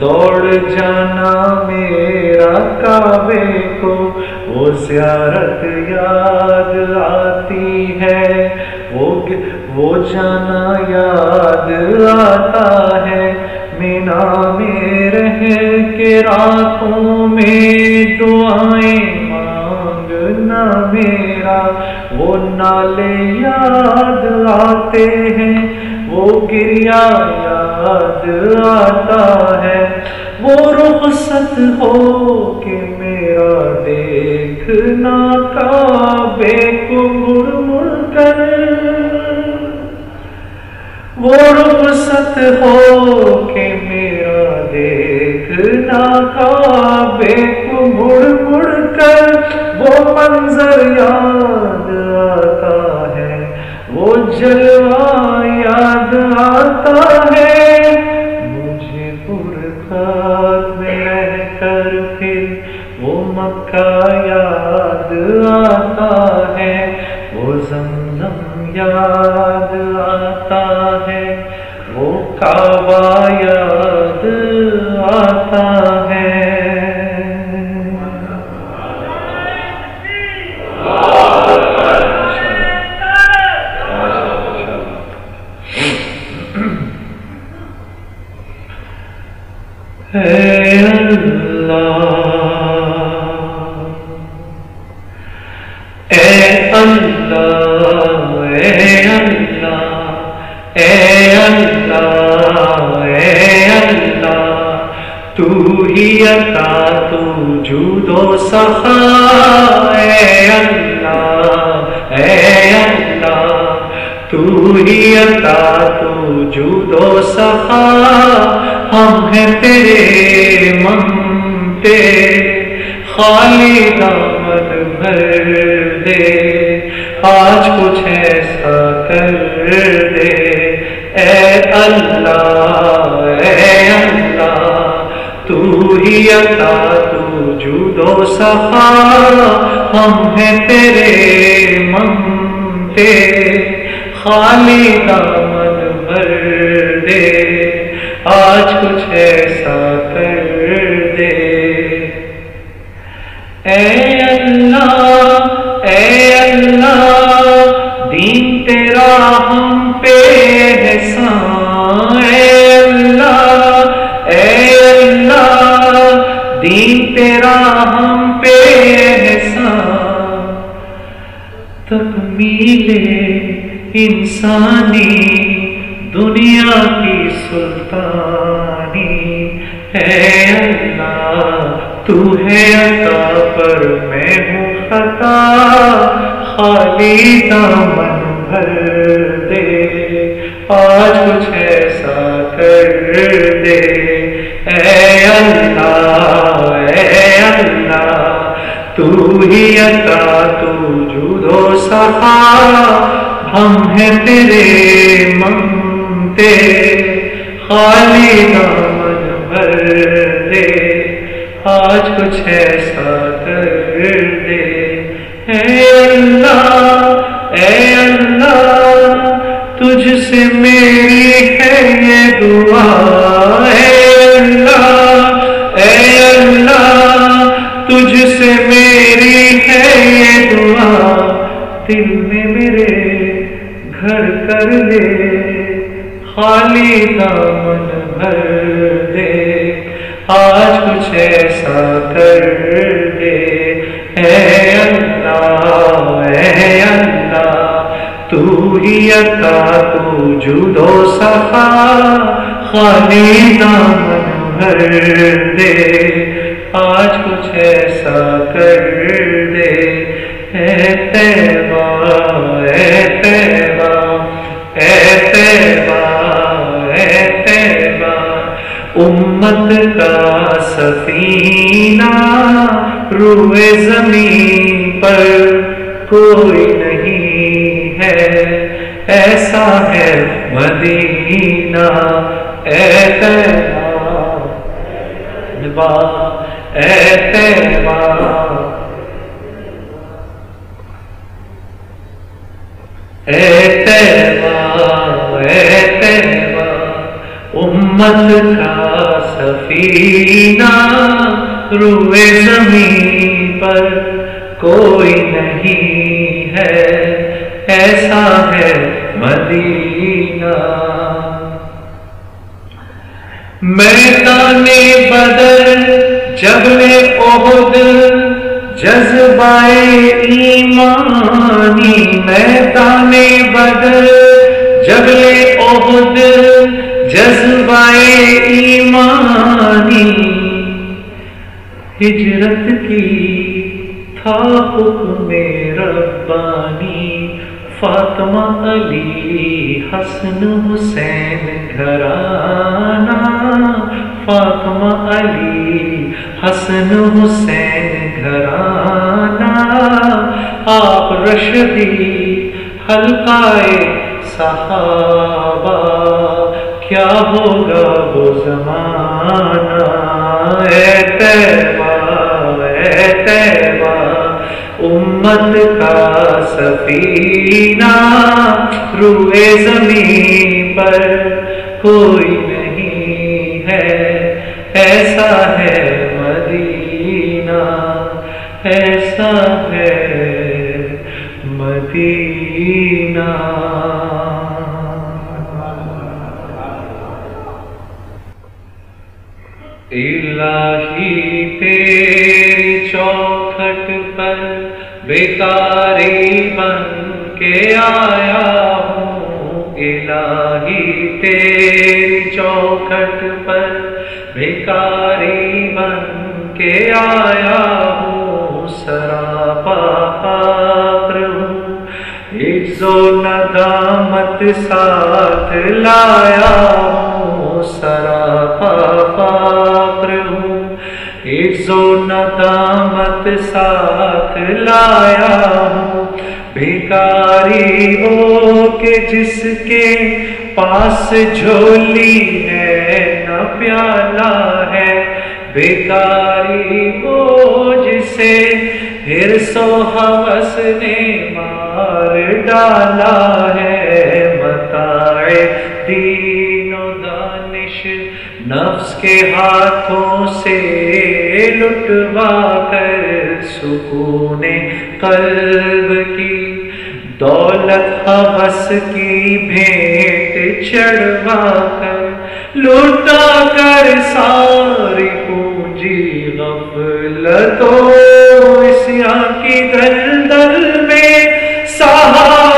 دوڑ جانا میرا کعبے کو، وہ زیارت یاد آتی ہے، وہ وہ جانا یاد آتا ہے۔ مینا میں رہ کے راتوں میں دعائیں مانگنا میرا، وہ نالے یاد آتے ہیں۔ وہ گریا یاد آتا ہے، وہ رخصت ہو کہ میرا دیکھنا کعبے کو مڑ مڑ کر۔ وہ رخصت ہو کہ میرا دیکھنا کعبے کو مڑ مڑ کر۔ وہ منظر یاد آتا ہے، وہ جلوہ آتا ہے مجھے برکات میں رہ کر پھر وہ مکہ یاد آتا ہے، وہ زمزم یاد آتا ہے۔ وہ کعبہ جود اے اللہ اے اللہ تو ہی عطا تو جود و سخا ہم ہیں تیرے منگتے خالی دامن بھر دے آج کچھ ایسا کر دے۔ اے اللہ اے اللہ، تو ہی عطا وجود و صفا ہم ہیں تیرے منگتے خالی دامن بھر دے۔ آج کچھ ایسا کر دے۔ اے تکمیل انسانی، دنیا کی سلطانی۔ ہے اللہ، تو ہے عطا پر میں ہوں خطا۔ خالی دامن بھر دے۔ آج کچھ ایسا کر دے۔ اے اللہ اے اللہ، تو ہی عطا، تو مصطفیٰ ہم ہیں تیرے منگتے خالی دامن بھرتے آج کچھ ایسا کر دے۔ اے اللہ دل میں میرے گھر کر لے خالی دامن بھر دے۔ آج کچھ ایسا کر دے۔ اے اللہ اے اللہ، تو ہی عطا تو جود و صفا۔ خالی دامن بھر دے۔ آج کچھ ایسا کر دے۔ امت کا سفینہ روئے زمین پر کوئی نہیں ہے۔ ایسا ہے مدینہ، اے تیبا اے تیبا اے تیبا اے امت کا سفینہ روئے زمین پر کوئی نہیں ہے ایسا ہے مدینہ میدان بدر جبل عہد جذبائے ایمانی میدان بدر جبل عہد جذبائے ایمانی۔ ہجرت کی تھا حکم ربانی، فاطمہ علی حسن حسین گھرانا فاطمہ علی حسن حسین گھرانا آپ رشدی حلقائے صحابہ، کیا ہوگا وہ زمانہ؟ اے تیبہ اے تیبہ امت کا سفینہ، روئے زمین پر کوئی نہیں ہے، ایسا ہے مدینہ۔ ایسا ہے مدینہ۔ الہی تیری چوکھٹ پر بیکاری بن کے آیا ہوں۔ الہی تیری چوکھٹ پر بیکاری بن کے آیا ہوں سراپا فقر عز و ندامت ساتھ لایا ہوں سراپا فقر ہوں عز و ندامت ساتھ لایا ہوں بیکاری ہو کے جس کے پاس جھولی ہے نہ پیالہ ہے بیکاری ہو جسے ہرس و حوث نے مار ڈالا ہے متاع دین و دانش۔ نفس کے ہاتھوں سے لٹوا کر سکون قلب کی۔ دولت حوث کی بھیٹ چڑھوا کر لوٹا کر ساری پونجی غفلتوں اسیا کی دل دل میں سہارا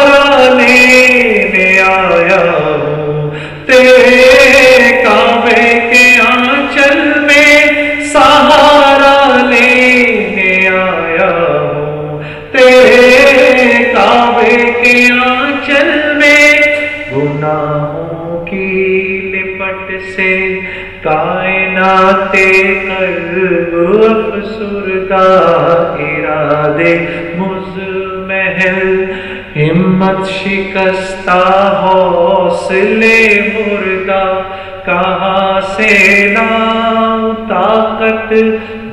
کائنات قلب افسردہ ارادے مزمحل ہمت شکستہ حوصلے مردہ کہاں سے لاؤں طاقت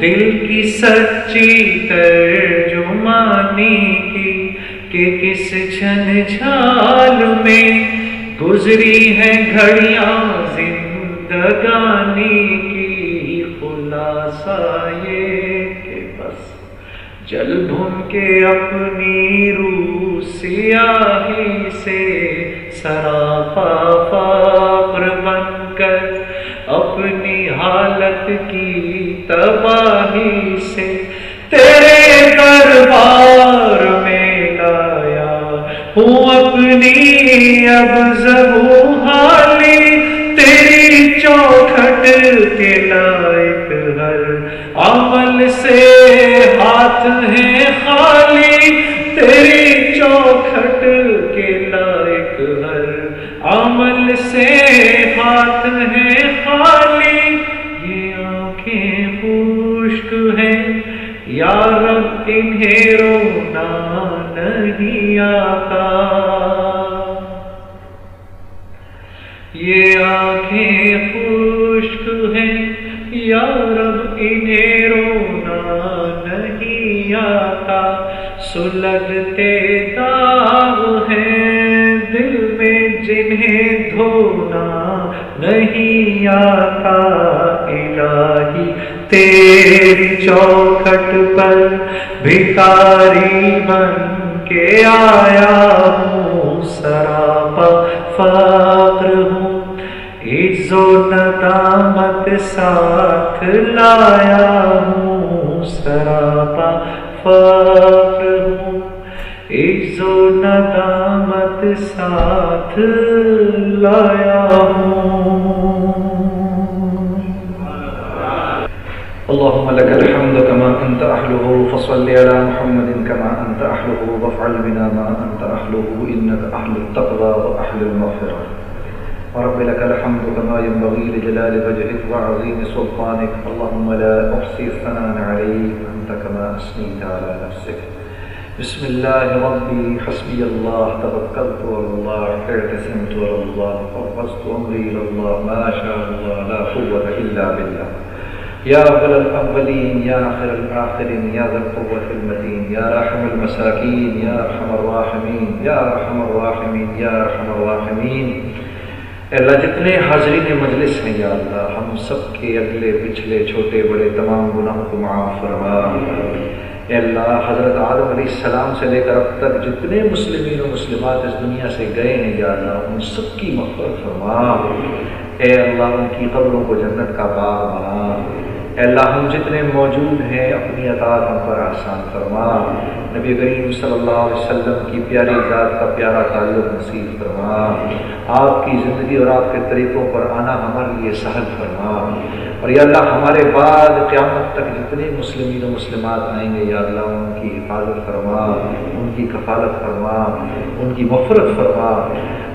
دل کی سچی ترجمانی کی کہ کس جھن جھال میں گزری ہے گھڑیاں زندگانی خلاصہ یہ کہ بس جل بھن کے اپنی روح سیاہی سے، سراپا فقر بن کر اپنی حالت کی تباہی سے، تیرے دربار میں لایا ہوں اپنی اب عمل سے ہاتھ ہے خالی، تیری چوکھٹ کے لائق ہر۔ عمل سے ہاتھ ہے خالی، یہ آنکھیں خشک ہیں۔ یا رب، انہیں سلگتے داغ ہیں دل میں جنہیں دھونا نہیں آتا، الہی تیری چوکھٹ پر بھکاری بن کے آیا ہوں، سراپا فقر ہوں۔ عز عزو ندامت ساتھ لایا ہوں، سراپا فخر ہوں عزو ندامت ساتھ لایا اللهم لك الحمد كما أنت أحله فصل على محمد كما أنت أحله وافعل بنا ما أنت أحله إنك أحل التقوى وأحل المغفرة ورب لك الحمد كما ينبغي لجلال وجهك وعظيم سلطانك اللهم لا أحصي ثناء عليك أنت كما أثنيت على نفسك بسم الله ربي حسبي الله توكلت على الله اعتصمت على الله فوضت أمري إلى الله ما شاء الله لا قوة إلا بالله يا أول الأولين يا آخر الآخرين يا ذا القوة المتين يا رحم المساكين يا أرحم الراحمين يا أرحم الراحمين يا أرحم الراحمين اللہ، جتنے حاضرین مجلس ہیں، یا اللہ، ہم سب کے اگلے، پچھلے، چھوٹے، بڑے، تمام گناہوں کو معاف فرما۔ اے اللہ، حضرت آدم علیہ السلام سے لے کر اب تک جتنے مسلمین و مسلمات اس دنیا سے گئے ہیں، یا اللہ، ان سب کی مغفرت فرما۔ اے اللہ، ان کی قبروں کو جنت کا باغ بنا۔ اے اللہ، ہم جتنے موجود ہیں، اپنی اطاعت ہم پر آسان فرما۔ نبی کریم صلی اللہ علیہ وسلم کی پیاری ذات کا پیارا تعلق نصیب فرما۔ آپ کی زندگی اور آپ کے طریقوں پر آنا ہمارے لیے سہل فرما۔ اور یا اللہ ہمارے بعد قیامت تک جتنے مسلمین و مسلمات آئیں گے، یا اللہ ان کی حفاظت فرما، ان کی کفالت فرما، ان کی مفرت فرما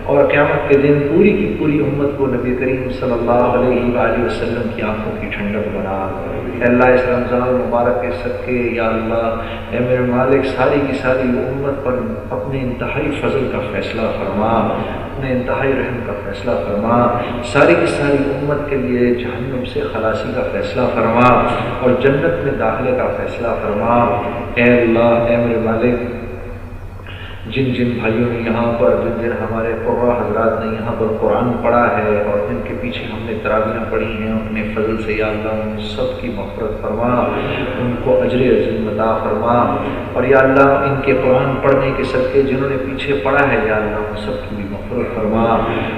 اور قیامت کے دن پوری کی پوری امت کو نبی کریم صلی اللہ علیہ وآلہ وسلم کی آنکھوں کی ٹھنڈک بنا۔ اے اللہ اس رمضان المبارک کے صدقے، یا اللہ، اے میرے مالک، ساری کی ساری امت پر اپنے انتہائی فضل کا فیصلہ فرما، اپنے انتہائی رحم کا فیصلہ فرما، ساری کی ساری امت کے لیے جہنم سے خلاصی کا فیصلہ فرما اور جنت میں داخلے کا فیصلہ فرما۔ اے اللہ، اے میرے مالک جن جن بھائیوں نے یہاں پر جن جن ہمارے قرآ حضرات نے یہاں پر قرآن پڑھا ہے اور جن کے پیچھے ہم نے تراویاں پڑھی ہیں اپنے فضل سے یا اللہ ان سب کی مفرت فرما، ان کو اجر عظیم عطا فرما۔ اور یا اللہ، ان کے قرآن پڑھنے کے صدقے جنہوں نے پیچھے پڑھا ہے، یا اللہ، ان سب کی بھی مفرت فرما۔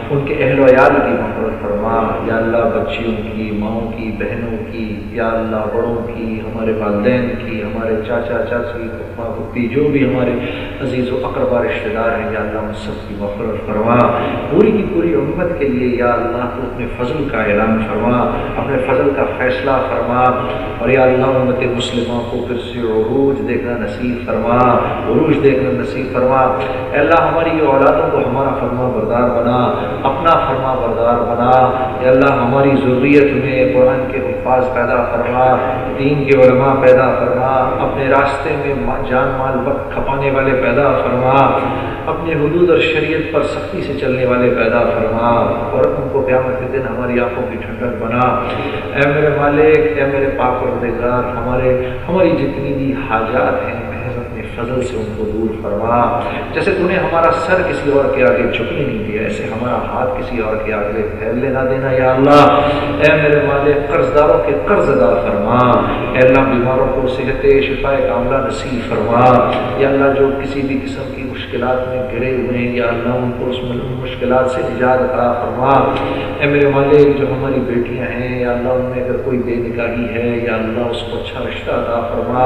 ان کے اہل ویال کی مفرت فرما۔ یا اللہ، بچیوں کی، ماؤں کی، بہنوں کی، یا اللہ، بڑوں کی، ہمارے والدین کی، ہمارے چاچا، چاچی پپا پپی جو بھی ہمارے عزیز و اقربا رشتہ دار ہیں، یا اللہ، ان سب کی مفرت فرما۔ پوری کی پوری امت کے لیے یا اللہ، تو اپنے فضل کا اعلان فرما، اپنے فضل کا فیصلہ فرما۔ اور یا اللہ، امت مسلمہ کو پھر سے عروج دیکھنا نصیب فرما۔ عروج دیکھنا نصیب فرما۔ اللہ، ہماری اولادوں کو ہمارا فرما بردار بنا، اپنا فرما بردار بنا۔ اے اللہ، ہماری ضروریت میں قرآن کے حفاظ پیدا فرما، دین کے علماء پیدا فرما، اپنے راستے میں جان، مال، وقت کھپانے والے پیدا فرما، اپنے حدود اور شریعت پر سختی سے چلنے والے پیدا فرما اور ان کو قیامت کے دن ہماری آنکھوں کی ٹھنڈک بنا۔ اے میرے مالک، اے میرے پاک اور ہمارے، ہماری جتنی بھی حاجات ہیں فضل سے ان کو دور فرما۔ جیسے تو نے ہمارا سر کسی اور کے آگے جھکنے نہیں دیا، ایسے ہمارا ہاتھ کسی اور کے آگے پھیلنے نہ دینا۔ یا اللہ، اے میرے مالک قرض داروں کے قرض ادا فرما۔ اے اللہ، بیماروں کو صحت شفا کاملہ نصیب فرما۔ یا اللہ، جو کسی بھی قسم کی مشکلات میں گرے ہوئے ہیں، یا اللہ ان کو اس مشکلات سے نجات عطا فرما۔ اے میرے مالک جو ہماری بیٹیاں ہیں، یا اللہ ان میں اگر کوئی بے نکاہی ہے، یا اللہ اس کو اچھا رشتہ عطا فرما۔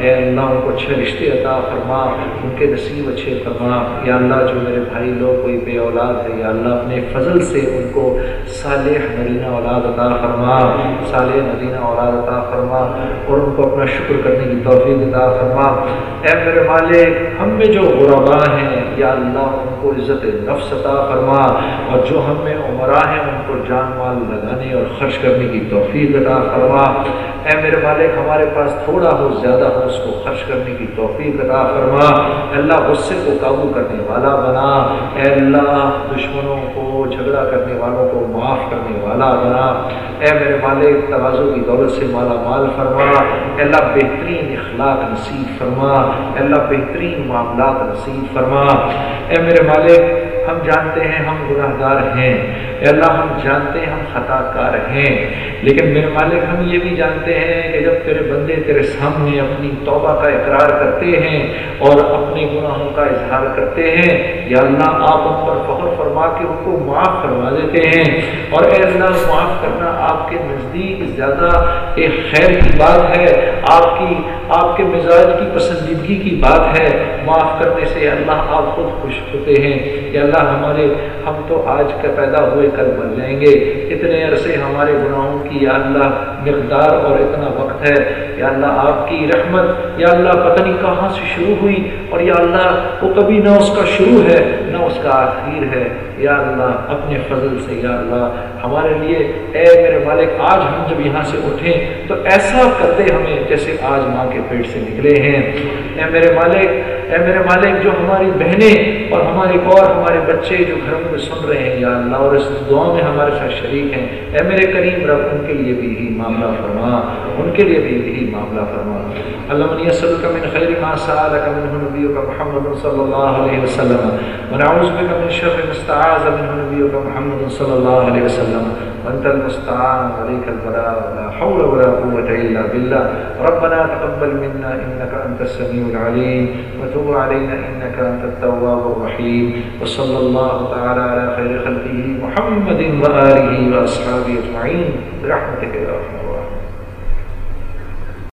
اے اللہ ان کو اچھے رشتے عطا فرما، ان کے نصیب اچھے فرما۔ یا اللہ جو میرے بھائی لوگ، کوئی بے اولاد ہے، یا اللہ اپنے فضل سے ان کو صالح نرینہ اولاد عطا فرما۔ صالح نرینہ اولاد عطا فرما اور ان کو اپنا شکر کرنے کی توفیق عطا فرما۔ اے میرے مالک ہم میں جو غربا ہے یا اللہ کو عزت نفس عطا فرما اور جو ہم میں عمرہ ہیں ان کو جان مال لگانے اور خرچ کرنے کی توفیق عطا فرما۔ اے میرے مالک، ہمارے پاس تھوڑا ہو، زیادہ ہو، اس کو خرچ کرنے کی توفیق عطا فرما۔ اللہ غصے کو قابو کرنے والا بنا۔ اے اللہ، دشمنوں کو، جھگڑا کرنے والوں کو معاف کرنے والا بنا۔ اے میرے مالک توازو کی دولت سے مالا مال فرما۔ اے اللہ، بہترین اخلاق نصیب فرما۔ اے اللہ، بہترین معاملات نصیب فرما۔ اے میرے مالک ہم جانتے ہیں ہم گناہ گار ہیں۔ اے اللہ، ہم جانتے ہیں ہم خطا کار ہیں۔ لیکن میرے مالک، ہم یہ بھی جانتے ہیں کہ جب تیرے بندے تیرے سامنے اپنی توبہ کا اقرار کرتے ہیں اور اپنے گناہوں کا اظہار کرتے ہیں، یا اللہ، آپ ان پر فخر فرما کے ان کو معاف فرما دیتے ہیں۔ اور اے اللہ، معاف کرنا آپ کے نزدیک زیادہ ایک خیر کی بات ہے۔ آپ کی، آپ کے مزاج کی پسندیدگی کی بات ہے۔ معاف کرنے سے اللہ، آپ خود خوش ہوتے ہیں۔ کہ اللہ ہمارے ہم تو آج کا پیدا ہوئے کل بن جائیں گے۔ اتنے عرصے ہمارے گناہوں کی یا اللہ مقدار اور اتنا وقت ہے۔ یا اللہ آپ کی رحمت، یا اللہ پتہ نہیں کہاں سے شروع ہوئی اور یا اللہ وہ کبھی نہ اس کا شروع ہے، نہ اس کا آخر ہے۔ یا اللہ اپنے فضل سے، یا اللہ ہمارے لیے، اے میرے مالک، آج ہم جب یہاں سے اٹھیں تو ایسا کرتے ہمیں جیسے آج ماں کے پیٹ سے نکلے ہیں۔ اے میرے مالک، اے میرے مالک، جو ہماری بہنیں اور ہماری اور ہمارے بچے جو گھروں میں سن رہے ہیں، یا اللہ اور اس دعا میں ہمارے ساتھ شریک ہیں۔ اے میرے کریم رب، ان کے لیے بھی یہی معاملہ فرما، ان کے لیے بھی یہی معاملہ فرما اللہ من يسألك من خير ما سألك منه نبيك محمد صلى الله عليه وسلم. ونعوذ بك من شر ما استعاذ منه نبيك محمد صلى الله عليه وسلم. وانت المستعان عليك البلاء. ولا حول ولا قوة إلا بالله. ربنا تقبل منا إنك أنت السميع العليم. وتب علينا إنك أنت التواب الرحيم. وصلى الله تعالى على خير خلقه محمد وآله وأصحابه أجمعين. برحمتك يا أرحم